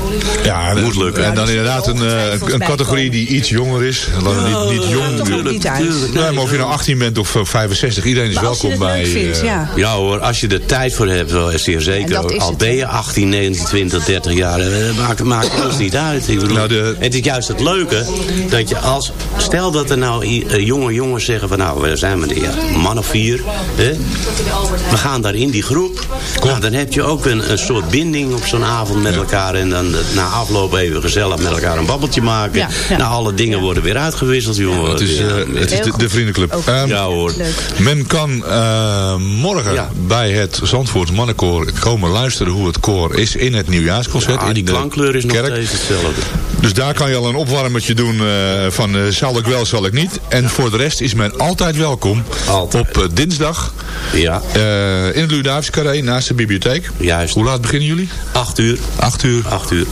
Ja, moet lukken. En dan inderdaad een, eh, een categorie die iets jonger is. Niet, niet jong. toch niet uit. Nee, maar of je nou 18 bent of eh, 65, iedereen is welkom het bij... vindt, eh, ja. Ja hoor, als je er tijd voor hebt, wel zeer zeker. Al het, ben je hè? 18, 19, 20, 30 jaar, eh, maakt, maakt ons niet uit. Ik bedoel, Nou, de- Het is juist het leuke dat je als... Stel dat er nou eh, jonge jongens zeggen van nou, we zijn ja, een man of vier. Hè? We gaan daar in die groep. Nou, dan heb je ook een, een soort binding op zo'n avond met elkaar. En dan eh, na afloop even gezellig met elkaar een babbeltje maken. Ja, ja. Nou, alle dingen worden weer uitgewisseld, jongen. Het is, eh, het is de, de vriendenclub. Ehm, ja hoor. Men kan eh, morgen Ja. bij het Zandvoorts Mannenkoor komen luisteren hoe het koor is in het nieuwjaarsconcert. Ja, die de klankkleur is nog steeds hetzelfde. Dus daar kan je al een opwarmertje doen eh, van eh, zal ik wel, zal ik niet. En voor de rest is men altijd welkom Altijd. op eh, dinsdag Ja, in het Carré naast de bibliotheek. juist. Hoe laat beginnen jullie? Acht uur. Acht uur. Acht uur.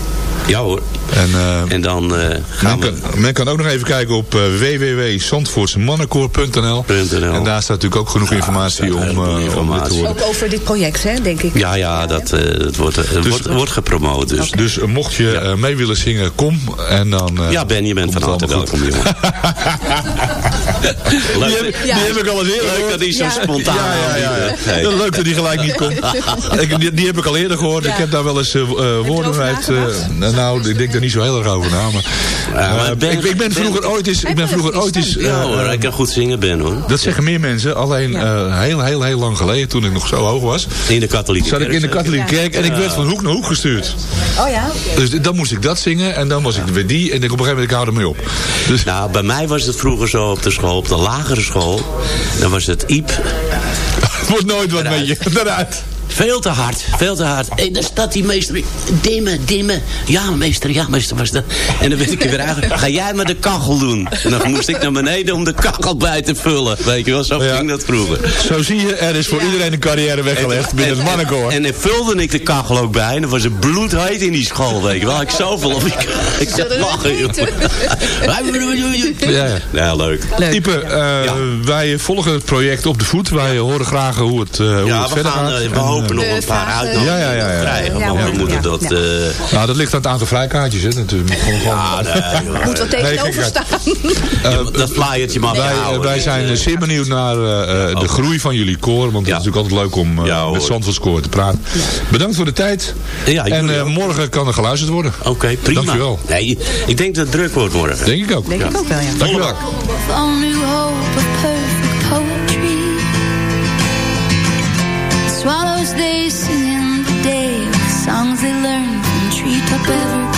Ja hoor. En, eh, En dan eh, gaan men, we... kan, men kan ook nog even kijken op uh, www.zandvoortsmannenkoor.nl En daar staat natuurlijk ook genoeg informatie om, eh, om dit te informatie. worden. Ook over dit project, hè, denk ik. Ja, ja, dat, eh, dat wordt, Dus- wordt, wordt gepromoot. Dus. Dus mocht je eh, mee willen zingen, kom. En dan, eh, Ja, Ben, je bent van harte welkom, jongen. Die heb, Ja. die heb ik al eens eerder Leuk dat hij zo Ja. spontaan Ja, ja, ja. ja. aanbiedt. Hey. Ja, Leuk dat die gelijk niet komt. ik, die, die heb ik al eerder gehoord. Ik heb daar wel eens eh, eh, woorden uit. eh, nou, ik denk daar niet zo heel erg over na. Maar, Ja, maar eh, Ben- ik, ik ben Ben- vroeger ooit eens... Ik ben vroeger ooit eens eh, Ja hoor, ik kan goed zingen, Ben hoor. dat zeggen meer mensen. Alleen eh, heel, heel, heel lang geleden, toen ik nog zo hoog was... In de katholieke zat ik kerk, in de katholieke kerk en ik werd van hoek naar hoek gestuurd. Oh ja? Dus dan moest ik dat zingen en dan was ik weer die. En ik op een gegeven moment ik hou ermee op. Dus Nou, bij mij was het vroeger zo op de school, op de lagere school. Dan was het Iep. wordt nooit wat met je. Daaruit. Veel te hard, veel te hard. En dan staat die meester, dimmen, dimmen. Ja, meester, ja, meester, was dat. En dan werd ik er weer uit. Ga jij maar de kachel doen. En dan moest ik naar beneden om de kachel bij te vullen. Weet je wel, zo ging dat vroeger. Zo zie je, er is voor iedereen een carrière weggelegd binnen het mannenkoor. En, en, vulde ik de kachel ook bij. En dan was het bloedheet in die school, weet je wel. Ik zoveel op. Ik, ik zat lachen, joh. Ja, ja. leuk. leuk. Ipe, uh, wij volgen het project op de voet. Wij horen graag hoe het, uh, hoe ja, het verder gaan, gaat. Nog een paar uitnodigingen ja, ja, ja, krijgen. Maar we moeten dat... Uh, nou, dat ligt aan het aantal vrijkaartjes, hè, natuurlijk. Ja, nee, Moet er tegenover staan. dat flyertje maar wij, wij zijn zeer benieuwd naar de groei van jullie koor. Want het is natuurlijk altijd leuk om met Zandvoorts koor te praten. Bedankt voor de tijd. en morgen kan er geluisterd worden. Oké, prima. Dankjewel. Nee, ik denk dat het druk wordt morgen. Denk ik ook. Denk ik ook wel, ja. Dankjewel. Swallows they sing in the day with songs they learn from treetop evergreen.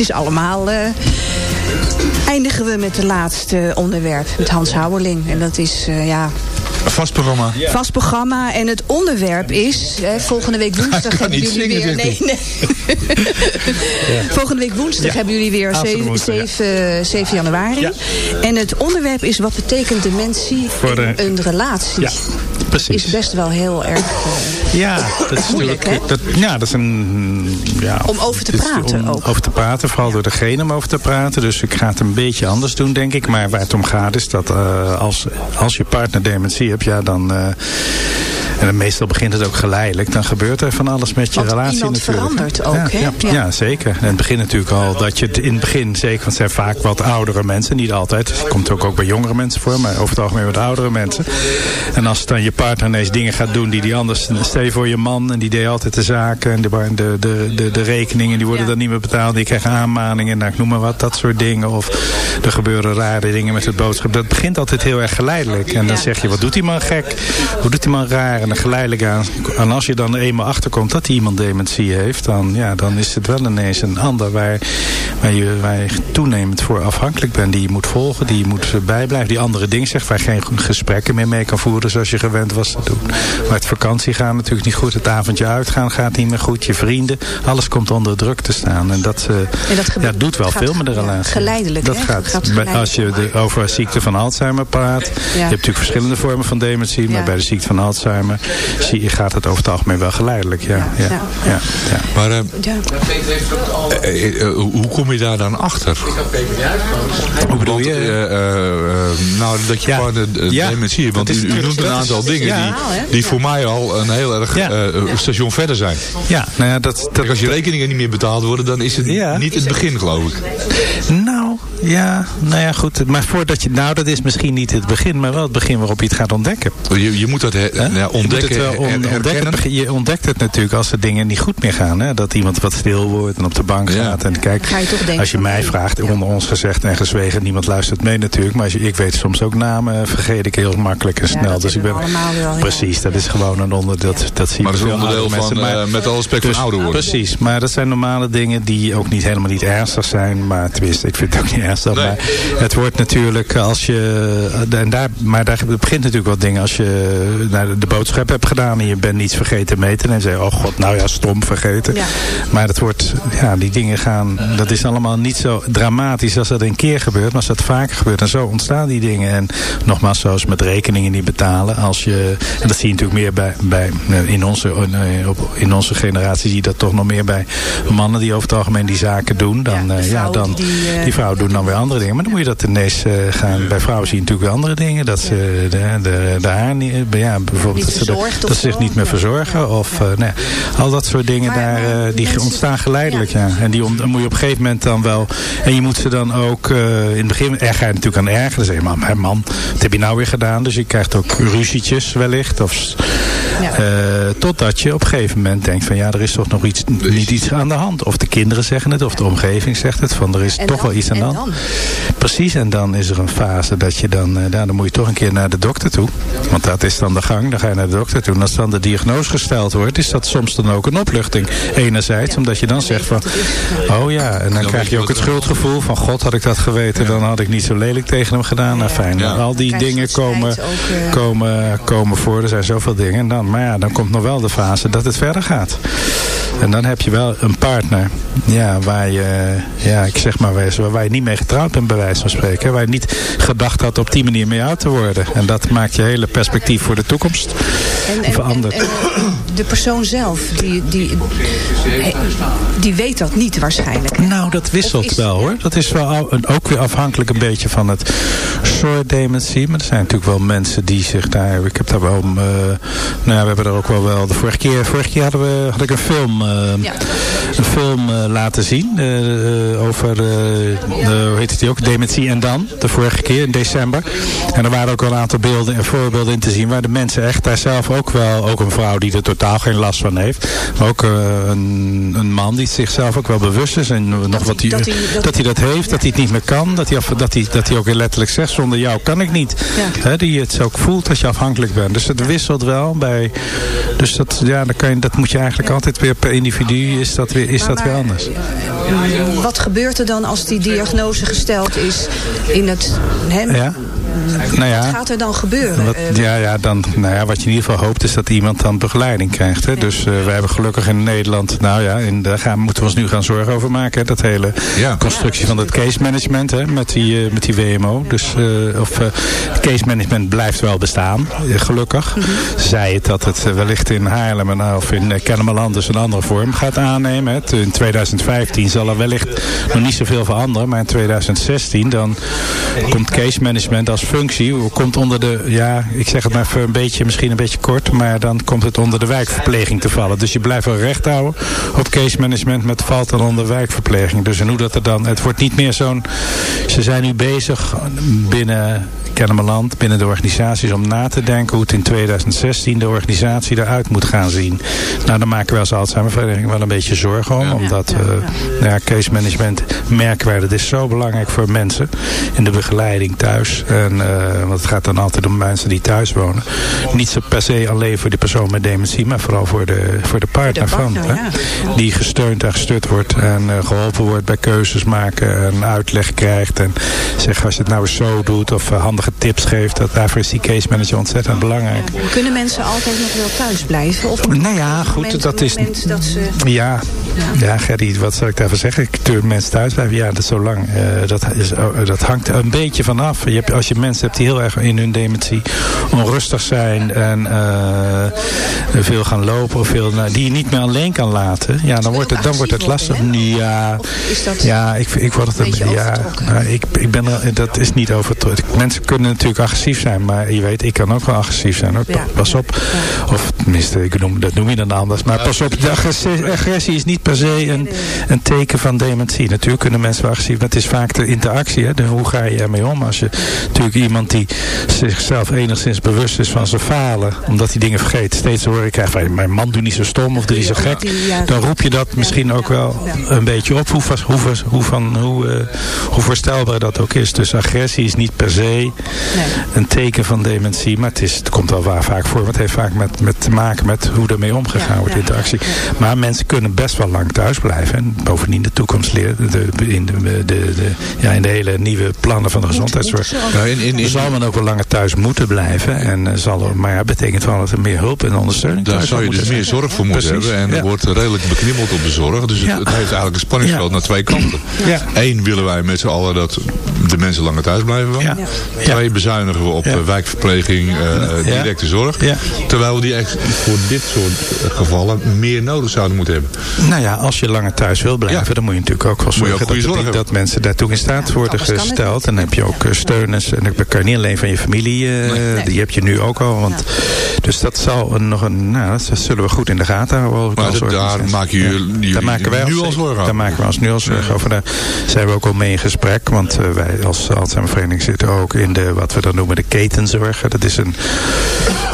Is allemaal... eh, eindigen we met het laatste onderwerp. Met Hans Houweling. En dat is, eh, ja... Een vast programma. Vast programma. En het onderwerp is... eh, volgende week woensdag kan hebben niet jullie zingen, weer... Nee, nee. Volgende week woensdag hebben jullie weer Aanstaande 7, woensdag, ja. 7, 7 januari. Ja. En het onderwerp is... Wat betekent dementie Voor de- in een relatie? Precies. Is best wel heel erg... eh, Ja, dat is Moeilijk, natuurlijk. Dat, ja, dat is een. Ja, Om over te praten om ook. Over te praten, vooral door degene om over te praten. Dus ik ga het een beetje anders doen, denk ik. Maar waar het om gaat is dat eh, als, als je partner dementie hebt, ja, dan. eh, en dan meestal begint het ook geleidelijk. Dan gebeurt er van alles met je Want relatie iemand natuurlijk. verandert ook, ja, hè? Ja, zeker. En het begint natuurlijk al dat je het in het begin, zeker, want het zijn vaak wat oudere mensen, niet altijd. Het komt ook, ook bij jongere mensen voor, maar over het algemeen wat oudere mensen. En als dan je partner ineens dingen gaat doen die die anders, stel je voor je man en die deed altijd de zaken en de, de, de, de, de rekeningen, die worden dan niet meer betaald. Die krijgen aanmaningen, nou, ik noem maar wat, dat soort dingen. Of er gebeuren rare dingen met het boodschap. Dat begint altijd heel erg geleidelijk. En dan zeg je, wat doet die man gek? Wat doet die man raar? En dan geleidelijk aan. En als je dan eenmaal achterkomt dat iemand dementie heeft, dan, ja, dan is het wel ineens een ander waar, waar, je, waar je toenemend voor afhankelijk bent. Die je moet volgen, die je moet bijblijven. Die andere dingen zegt, waar je geen gesprekken meer mee kan voeren zoals je gewend was te doen. Maar het vakantie gaan natuurlijk niet goed. Het avondje uitgaan gaat niet meer goed. Je vrienden, alles komt onder druk te staan. En dat, eh, En dat ja, doet wel veel met de relatie. geleidelijk, Dat hè? gaat, Gaat geleidelijk. als je de, over ziekte van Alzheimer praat. Je hebt natuurlijk verschillende vormen van dementie. Maar Ja. bij de ziekte van Alzheimer zie, je- gaat het over het algemeen wel geleidelijk. Ja, ja, Ja. ja. ja, ja. Maar eh, ja. eh, hoe kom je daar dan achter? Hoe bedoel je? Eh, eh, eh, nou, dat je Ja. gewoon de, de Ja, dementie. Want u, noemt een aantal dingen. Dingen die, die voor mij al een heel erg station verder zijn. Ja, nou ja, dat, dat, als je rekeningen niet meer betaald worden, dan is het niet het begin, geloof ik. Nou, ja, nou ja, goed. Maar voordat je, nou, dat is misschien niet het begin, maar wel het begin waarop je het gaat ontdekken. Je, je moet dat ja, ontdekken, je, ontdekken je ontdekt het natuurlijk als er dingen niet goed meer gaan. Hè? Dat iemand wat stil wordt en op de bank gaat. En kijk, als je mij vraagt, onder ons gezegd en gezwegen, niemand luistert mee natuurlijk. Maar als je, ik weet soms ook namen, vergeet ik heel makkelijk en snel. dus ik ben, precies, dat is gewoon een onderdeel. Dat, dat zie maar dat is een onderdeel van, maar, uh, met alle respect dus, van ouder worden. Precies, maar dat zijn normale dingen die ook niet helemaal niet ernstig zijn. Maar tenminste, ik vind het ook niet ernstig. Maar het wordt natuurlijk als je, en daar, maar daar begint natuurlijk wat dingen. Als je naar de boodschap hebt gedaan en je bent niets vergeten mee te nemen. Je, oh god, nou ja, stom vergeten. Ja. Maar het wordt, ja, die dingen gaan, dat is allemaal niet zo dramatisch als dat een keer gebeurt. Maar als dat vaker gebeurt en zo ontstaan die dingen. En nogmaals, zoals met rekeningen niet betalen. Als je, en dat zie je natuurlijk meer bij, bij in, onze, in onze generatie zie je dat toch nog meer bij mannen die over het algemeen die zaken doen. Dan, ja, ja dan, die, die vrouwen doen dan weer andere dingen. Maar dan moet je dat ineens gaan. Bij vrouwen zie je natuurlijk weer andere dingen. Dat ze de, de, de haar niet, ja, bijvoorbeeld dat ze, de, dat ze zich niet meer verzorgen. Of nee, al dat soort dingen daar, die ontstaan geleidelijk. Ja. En die moet je op een gegeven moment dan wel. En je moet ze dan ook in het begin ga je natuurlijk aan ergeren. Dan zeg je, man, man, wat heb je nou weer gedaan? Dus je krijgt ook ruzietjes wellicht. Of, ja. totdat je op een gegeven moment denkt van ja, er is toch nog iets, niet iets aan de hand. Of de kinderen zeggen het, of de omgeving zegt het. Van er is toch wel iets aan de hand. Precies, en dan is er een fase dat je dan, uh, dan moet je toch een keer naar de dokter toe. Want dat is dan de gang, dan ga je naar de dokter toe. En als dan de diagnose gesteld wordt, is dat soms dan ook een opluchting. Enerzijds, omdat je dan zegt van, oh ja, en dan krijg je ook het schuldgevoel van, god had ik dat geweten, dan had ik niet zo lelijk tegen hem gedaan. Nou fijn, al die dingen komen, eh, komen, komen voor, er zijn zoveel dingen. En dan, maar ja, dan komt nog wel de fase dat het verder gaat. En dan heb je wel een partner, ja, waar je, ja, ik zeg maar, waar je niet mee getrouwd bent, bij wijze van spreken. Waar je niet gedacht had op die manier mee uit te worden. En dat maakt je hele perspectief voor de toekomst en, veranderd. En, de persoon zelf, die, die, die weet dat niet waarschijnlijk. Nou, dat wisselt wel hoor. Dat is wel ook weer afhankelijk een beetje van het soort dementie. Maar er zijn natuurlijk wel mensen die zich daar... Ik heb daar wel... Uh, nou ja, we hebben er ook wel wel... De vorige keer, vorige keer hadden we, had ik een film, ja. een film uh, laten zien. over, hoe heet het die ook? Dementie en dan. De vorige keer in december. En er waren ook wel een aantal beelden en voorbeelden in te zien. Waar de mensen echt daar zelf ook wel... Ook een vrouw die er totaal geen last van heeft. Maar ook een, een man die zichzelf ook wel bewust is. En nog dat wat hij, dat, hij, dat, dat, hij dat heeft. Dat hij het niet meer kan. Dat hij, dat hij, dat hij ook letterlijk zegt zonder jou kan ik niet. Ja. die het ook voelt dat je afhankelijk bent. Dus het wisselt wel bij. Dus dat, ja, dan kan je, dat moet je eigenlijk altijd weer per individu is dat weer, is dat weer anders. Wat gebeurt er dan als die diagnose gesteld is in het... Hè, ja nou ja, wat gaat er dan gebeuren? Wat, ja, ja, dan, nou ja, wat je in ieder geval hoopt is dat iemand dan begeleiding krijgt. Hè? Dus uh, wij hebben gelukkig in Nederland, nou ja, en daar gaan, moeten we ons nu gaan zorgen over maken. Hè? Dat hele ja. constructie van het case management hè? Met, die, uh, met die WMO. Dus uh, of case management blijft wel bestaan, gelukkig. Mm -hmm. Zij het dat het wellicht in Haarlem en, of in Kennemerland dus een andere vorm gaat aannemen. Hè? In 2015 zal er wellicht nog niet zoveel veranderen, maar in 2016 dan komt case management als functie komt onder de, ja, ik zeg het maar even een beetje, misschien een beetje kort, maar dan komt het onder de wijkverpleging te vallen. Dus je blijft wel recht houden op case management, met valt dan onder wijkverpleging. Dus en hoe dat er dan, het wordt niet meer zo'n, ze zijn nu bezig binnen Kennemerland binnen de organisaties om na te denken hoe het in 2016 de organisatie eruit moet gaan zien. Nou, daar maken wij als Alzheimervereniging wel een beetje zorgen om. Omdat uh, ja, case management merken wij dat is zo belangrijk voor mensen in de begeleiding thuis. En, uh, want het gaat dan altijd om mensen die thuis wonen. Niet zo per se alleen voor de persoon met dementie, maar vooral voor de, voor de partner, van. Hè? Die gesteund en gestut wordt en uh, geholpen wordt bij keuzes maken en uitleg krijgt. En zeg als je het nou eens zo doet of handige tips geeft. Dat daarvoor is die case manager ontzettend belangrijk. Kunnen mensen altijd nog wel thuis blijven? Of nou ja, goed, dat is... Dat ze... Ja, ja, Gerry, wat zou ik daarvoor zeggen? Ik mensen thuis blijven. Ja, dat is zo lang. Dat, is, uh, dat hangt een beetje vanaf. Je hebt, als je mensen hebt die heel erg in hun dementie onrustig zijn en veel gaan lopen of veel, die je niet meer alleen kan laten, ja, dan wordt het, dan wordt het lastig. Ja, ja ik, ik word het een beetje, ja, nou, ik, ik ben er, dat is niet over. Mensen kunnen natuurlijk agressief zijn, maar je weet, ik kan ook wel agressief zijn. Hoor. Pas op. Of tenminste, ik noem, dat noem je dan anders. Maar pas op, de agressie, agressie is niet per se een, een teken van dementie. Natuurlijk kunnen mensen wel agressief, maar het is vaak de interactie. Hè? hoe ga je ermee om? Als je natuurlijk iemand die zichzelf enigszins bewust is van zijn falen, omdat hij dingen vergeet, steeds hoor ik van mijn man doet niet zo stom of die is zo gek. Dan roep je dat misschien ook wel een beetje op. Hoe, hoe, hoe, van, hoe, uh, hoe voorstelbaar dat ook is. Dus agressie is niet per se een teken van dementie. Maar het, is, het komt wel waar vaak voor. Want het heeft vaak met, met te maken met hoe ermee omgegaan wordt, interactie. Maar mensen kunnen best wel lang thuis blijven. En bovendien de toekomst leren. De, in, de, de, de, ja, in de hele nieuwe plannen van de gezondheidszorg. Nou, in, in, in, zal men ook wel langer thuis moeten blijven. En, uh, zal er, maar ja, betekent wel dat er meer hulp en ondersteuning Daar zou je dus meer zorg voor moeten hebben. En er wordt redelijk beknibbeld op de zorg. Dus het, het heeft eigenlijk een spanningsveld naar twee kanten. Eén willen wij met z'n allen dat de mensen langer thuis blijven wonen. Twee bezuinigen we op uh, wijkverpleging, uh, directe zorg. Terwijl we die echt voor dit soort gevallen meer nodig zouden moeten hebben. Nou ja, als je langer thuis wil blijven, dan moet je natuurlijk ook wel zorgen dat, dat, dat, mensen daartoe in staat worden gesteld. En dan heb je ook steuners. En kan je niet alleen van je familie. Nee. Die heb je nu ook al. Want, dus dat zal nog een, nou, dat zullen we goed in de gaten houden. Maar dat, daar maken wij nu al zorgen over. Daar maken we ons nu al zorgen over. Daar zijn we ook al mee in gesprek. Want uh, wij als Alzheimervereniging zitten ook in de, wat we dan noemen de ketenzorg. Dat is een,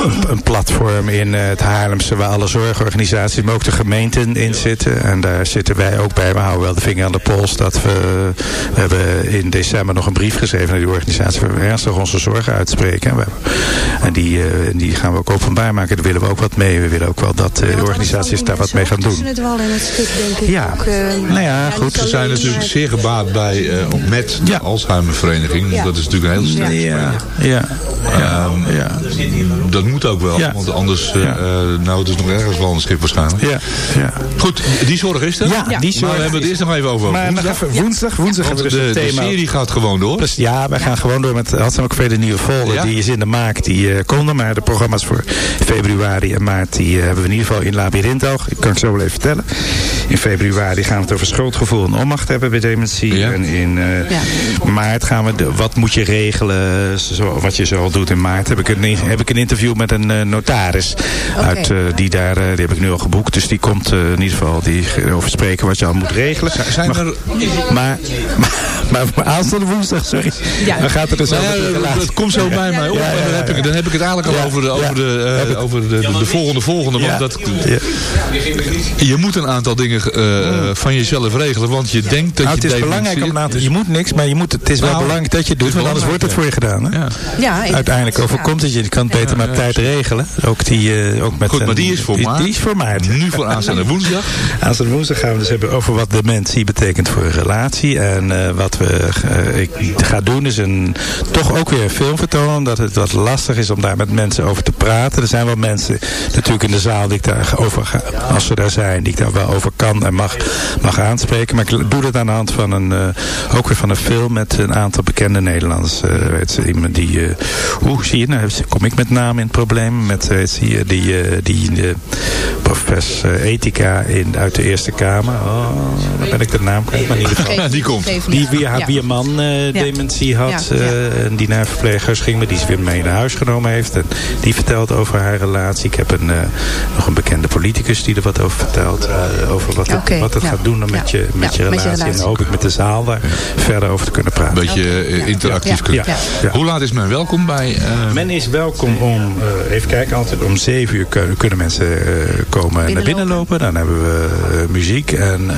een, een platform in uh, het Haarlemse waar alle zorgorganisaties, maar ook de gemeenten in zitten. En daar zitten wij ook bij. We houden wel de vinger aan de pols. Dat we, we hebben in december nog een brief geschreven naar die organisatie. Ernstig onze zorgen uitspreken. En, we, en die, uh, die gaan we ook openbaar maken. Daar willen we ook wat mee. We willen ook wel dat de organisaties daar wat mee gaan doen. het wel in het stuk, denk ik. Ja, ook, uh, nou ja, goed. Ze zijn natuurlijk zeer gebaat bij, uh, met de ja. Alzheimervereniging. Ja. Dat is natuurlijk een heel sterk ja. Ja. Ja. Um, ja. Dat moet ook wel. Ja. Want anders, uh, nou het is nog ergens wel een schip waarschijnlijk. Ja. Ja. Goed, die zorg is er. Ja, die zorg. Maar we hebben het eerst nog even over maar woensdag. Woensdag, woensdag hebben we dus de, het thema. De serie gaat gewoon door. Ja, wij gaan gewoon door met Alzheimer nieuwe folder. Die is in de maak, die uh, komen. Maar de programma's voor februari en maart, die uh, hebben we in ieder geval in Labyrinth al. Ik kan het zo wel even vertellen. In februari gaan we het over schuldgevoel en onmacht hebben bij dementie. Ja. En in uh, ja. maart gaan we, de, wat moet je regelen, zo, wat je zo doet in maart. Heb ik een, heb ik een interview met een uh, notaris. Okay. Uit, uh, die, daar, die heb ik nu al geboekt. Dus die komt in ieder geval die, over spreken wat je al moet regelen. Zijn maar, er... Maar, maar, maar, maar aanstaande woensdag, sorry. Ja. Dan gaat er dus ja, Dat komt zo bij mij op. En dan, heb ik, dan heb ik het eigenlijk al over de, over de, over de, de, de volgende volgende. Want dat, je moet een aantal dingen uh, van jezelf regelen. Want je denkt dat nou, je... Het is belangrijk om na te, Je moet niks, maar je moet, het is wel nou, belangrijk dat je het doet. Want anders wordt het voor je gedaan. Hè? Ja. Uiteindelijk overkomt het je. Je kan het beter met tijd regelen. Ook, die, uh, ook met Goed, maar die is voor maart. Die is voor maart. Nu voor aanstaande woensdag. Aanstaande woensdag gaan we dus hebben over wat dementie betekent voor een relatie. En uh, wat we uh, ik ga doen is een, toch ook weer een film vertonen. Dat het wat lastig is om daar met mensen over te praten. Er zijn wel mensen natuurlijk in de zaal die ik daarover ga, als ze daar zijn, die ik daar wel over kan en mag, mag aanspreken. Maar ik doe dat aan de hand van een, uh, ook weer van een film met een aantal bekende Nederlanders. Uh, weet ze, iemand die, uh, hoe zie je, nou, kom ik met naam in het probleem. Met weet zie je, die, die professor ethica in, uit de Eerste Kamer. Oh, dan ben ik de naam kwijt, maar in ieder geval. die komt. Die wie een man dementie had en die naar verplegers ging, maar die ze weer mee naar huis genomen heeft. En die vertelt over haar relatie. Ik heb een, nog een bekende politicus die er wat over vertelt. Uh, over wat het, okay, wat het ja. gaat doen met, ja. je, met, ja, je relatie. met je relatie. En hoop ik met de zaal daar verder over te kunnen praten. Een beetje okay. interactief kunnen. Hoe laat is men welkom bij? Uh... Men is welkom om, uh, even kijken, altijd om 7 uur kunnen mensen komen binnen naar binnen lopen. Dan hebben we muziek en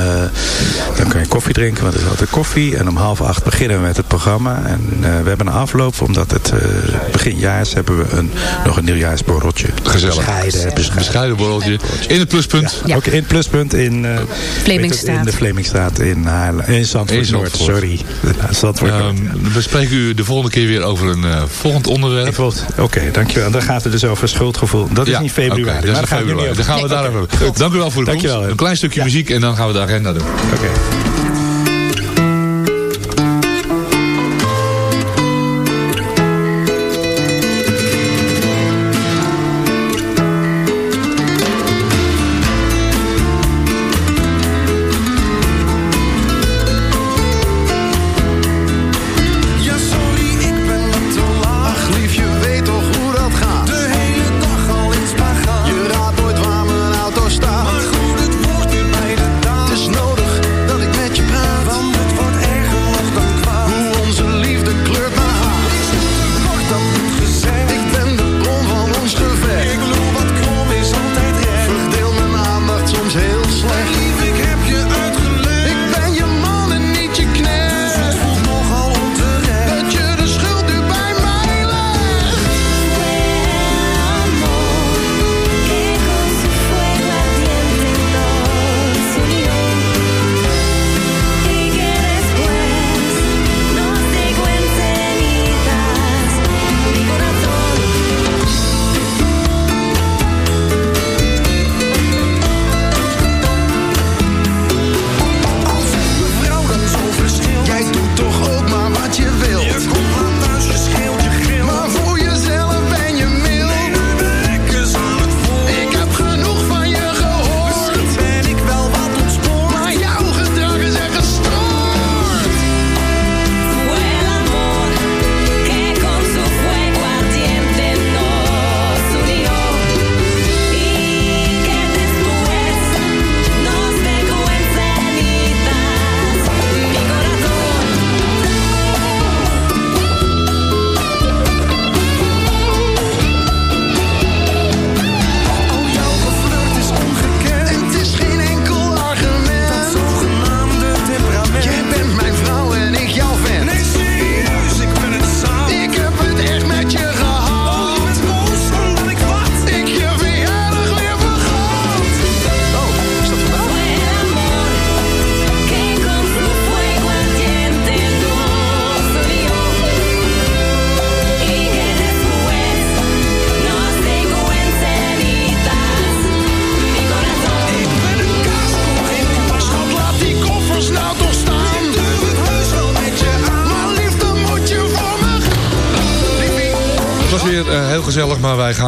dan kan je koffie drinken, want er is altijd koffie. En om half acht beginnen we met het programma. En we hebben afloop, omdat het beginjaars hebben we een, nog een nieuwjaarsborreltje. Gezellig. Bescheiden, bescheiden. bescheiden borreltje. In het pluspunt. Ja. Ook in het pluspunt in, uh, Vlemingstraat. in de Vlemingstraat in Haarlem. In Zandvoort Noord, sorry. Zandvoort um, we spreken u de volgende keer weer over een uh, volgend onderwerp. Oké, okay, dankjewel. Dan gaat het dus over schuldgevoel. Dat is ja, niet februari. Okay, dat is maar februari. Dan gaan we daar even over. Dank u wel voor de komst. Een klein stukje ja. muziek en dan gaan we de agenda doen. Oké.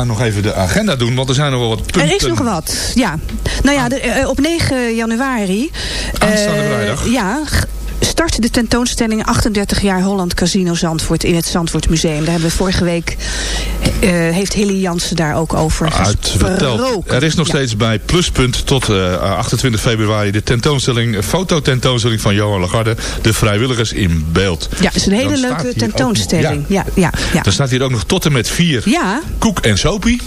Gaan nog even de agenda doen, want er zijn nog wel wat punten. Er is nog wat, ja. Nou ja, de, uh, op 9 januari... Aanstaande vrijdag. Ja, start de tentoonstelling 38 jaar Holland Casino Zandvoort in het Zandvoort Museum. Daar hebben we vorige week, uh, heeft Hilly Jansen daar ook over gesproken. Er is nog ja. steeds bij Pluspunt tot uh, 28 februari de tentoonstelling, fototentoonstelling van Johan Lagarde, de vrijwilligers in beeld. Ja, het is een hele Dan leuke tentoonstelling. Nog, ja. Ja, ja, ja. Dan staat hier ook nog tot en met 4 ja. Koek en Sopie.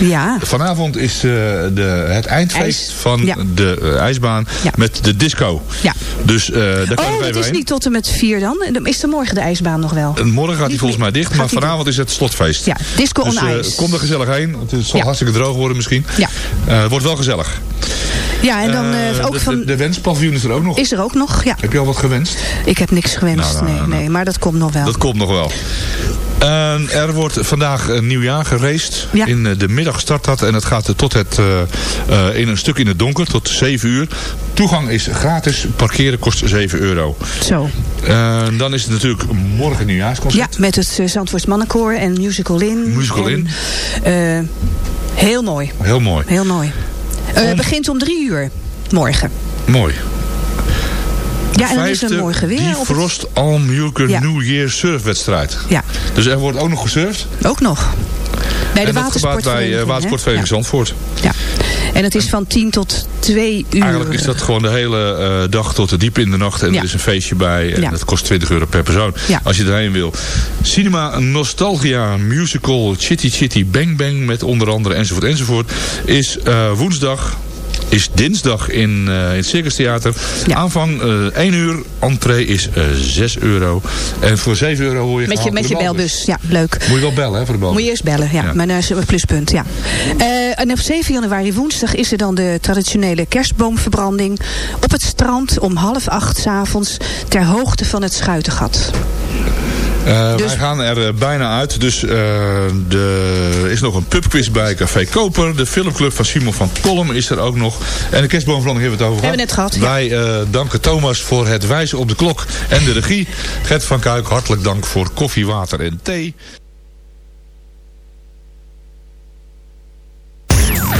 Ja. Vanavond is uh, de, het eindfeest IJs. van ja. de uh, ijsbaan ja. met de disco. Ja. Dus uh, daar kan oh, het is niet tot en met vier dan? Is er morgen de ijsbaan nog wel? Morgen gaat hij volgens mij dicht, maar vanavond doen. is het slotfeest. Ja, disco dus, on ijs. Kom er gezellig heen. Het zal hartstikke droog worden misschien. Ja. het wordt wel gezellig. Ja, en dan ook de, van... De, de wenspaviljoen is er ook nog. Is er ook nog, ja. Heb je al wat gewenst? Ik heb niks gewenst, nou, nou, nee, nou, nee. Maar dat komt nog wel. Dat komt nog wel. Uh, er wordt vandaag een geraced. Ja. In de middag start dat. En het gaat tot het, uh, uh, in een stuk in het donker. Tot 7 uur. Toegang is gratis. Parkeren kost 7 euro. Zo. dan is het natuurlijk morgen nieuwjaarsconcert. Ja, met het Zandvoorts Mannenkoor en Musical In. Musical In. Heel mooi. Heel mooi. Heel mooi. Het begint om 3 uur morgen. Mooi. Ja, en dan is er morgen weer. Die Frost ja. New Year surfwedstrijd. Ja. Dus er wordt ook nog gesurfd? Ook nog. Bij de watersportvereniging. bij uh, watersportvereniging ja. Zandvoort. Ja. En het is van 10 tot 2 uur. Eigenlijk is dat gewoon de hele uh, dag tot de diep in de nacht. En ja. er is een feestje bij. En ja. dat kost 20 euro per persoon. Ja. Als je erheen wil. Cinema Nostalgia Musical Chitty Chitty Bang Bang. Met onder andere enzovoort enzovoort. Is uh, woensdag is dinsdag in, uh, in het Circus Theater. Ja. Aanvang uh, 1 uur. Entree is uh, 6 euro. En voor 7 euro hoor je Met je, met je belbus. Ja, leuk. Moet je wel bellen hè, voor de belbus. Moet je eerst bellen, ja. ja. Mijn uh, pluspunt, ja. En op 7 januari woensdag is er dan de traditionele kerstboomverbranding. Op het strand om half acht 's avonds. Ter hoogte van het Schuitengat. Uh, dus... Wij gaan er uh, bijna uit. Dus uh, er is nog een pubquiz bij Café Koper. De filmclub van Simon van Kolm is er ook nog. En de kerstboomverbranding hebben we het over gehad. Hebben we net gehad, Wij danken Thomas voor het wijzen op de klok en de regie. Gert van Kuik, hartelijk dank voor koffie, water en thee.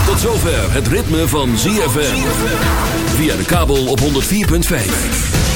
Tot zover het ritme van ZFM. Via de kabel op 104.5.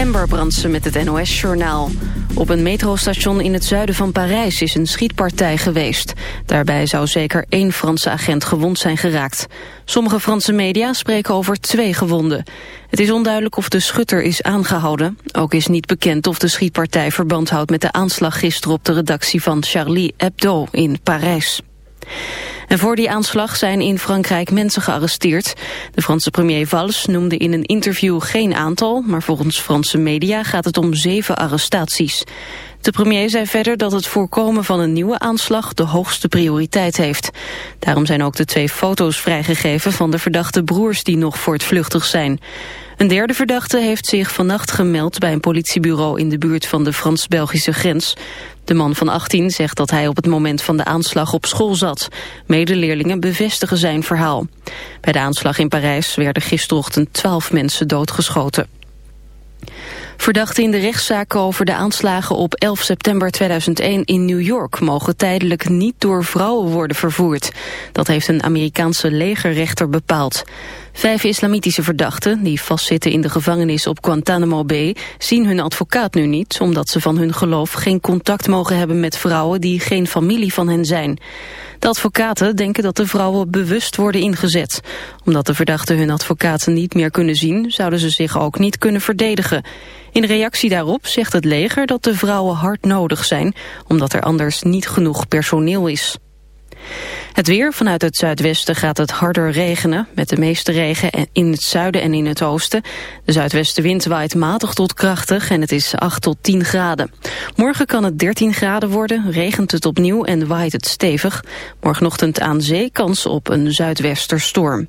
Ember Brandsen met het NOS Journaal. Op een metrostation in het zuiden van Parijs is een schietpartij geweest. Daarbij zou zeker één Franse agent gewond zijn geraakt. Sommige Franse media spreken over twee gewonden. Het is onduidelijk of de schutter is aangehouden. Ook is niet bekend of de schietpartij verband houdt met de aanslag gisteren op de redactie van Charlie Hebdo in Parijs. En voor die aanslag zijn in Frankrijk mensen gearresteerd. De Franse premier Valls noemde in een interview geen aantal... maar volgens Franse media gaat het om zeven arrestaties. De premier zei verder dat het voorkomen van een nieuwe aanslag de hoogste prioriteit heeft. Daarom zijn ook de twee foto's vrijgegeven van de verdachte broers die nog voortvluchtig zijn. Een derde verdachte heeft zich vannacht gemeld bij een politiebureau in de buurt van de Frans-Belgische grens. De man van 18 zegt dat hij op het moment van de aanslag op school zat. Medeleerlingen bevestigen zijn verhaal. Bij de aanslag in Parijs werden gisterochtend 12 mensen doodgeschoten. Verdachten in de rechtszaak over de aanslagen op 11 september 2001 in New York mogen tijdelijk niet door vrouwen worden vervoerd. Dat heeft een Amerikaanse legerrechter bepaald. Vijf islamitische verdachten, die vastzitten in de gevangenis op Guantanamo Bay, zien hun advocaat nu niet, omdat ze van hun geloof geen contact mogen hebben met vrouwen die geen familie van hen zijn. De advocaten denken dat de vrouwen bewust worden ingezet. Omdat de verdachten hun advocaten niet meer kunnen zien, zouden ze zich ook niet kunnen verdedigen. In reactie daarop zegt het leger dat de vrouwen hard nodig zijn, omdat er anders niet genoeg personeel is. Het weer. Vanuit het zuidwesten gaat het harder regenen. Met de meeste regen in het zuiden en in het oosten. De zuidwestenwind waait matig tot krachtig en het is 8 tot 10 graden. Morgen kan het 13 graden worden, regent het opnieuw en waait het stevig. Morgenochtend aan zee kans op een zuidwesterstorm.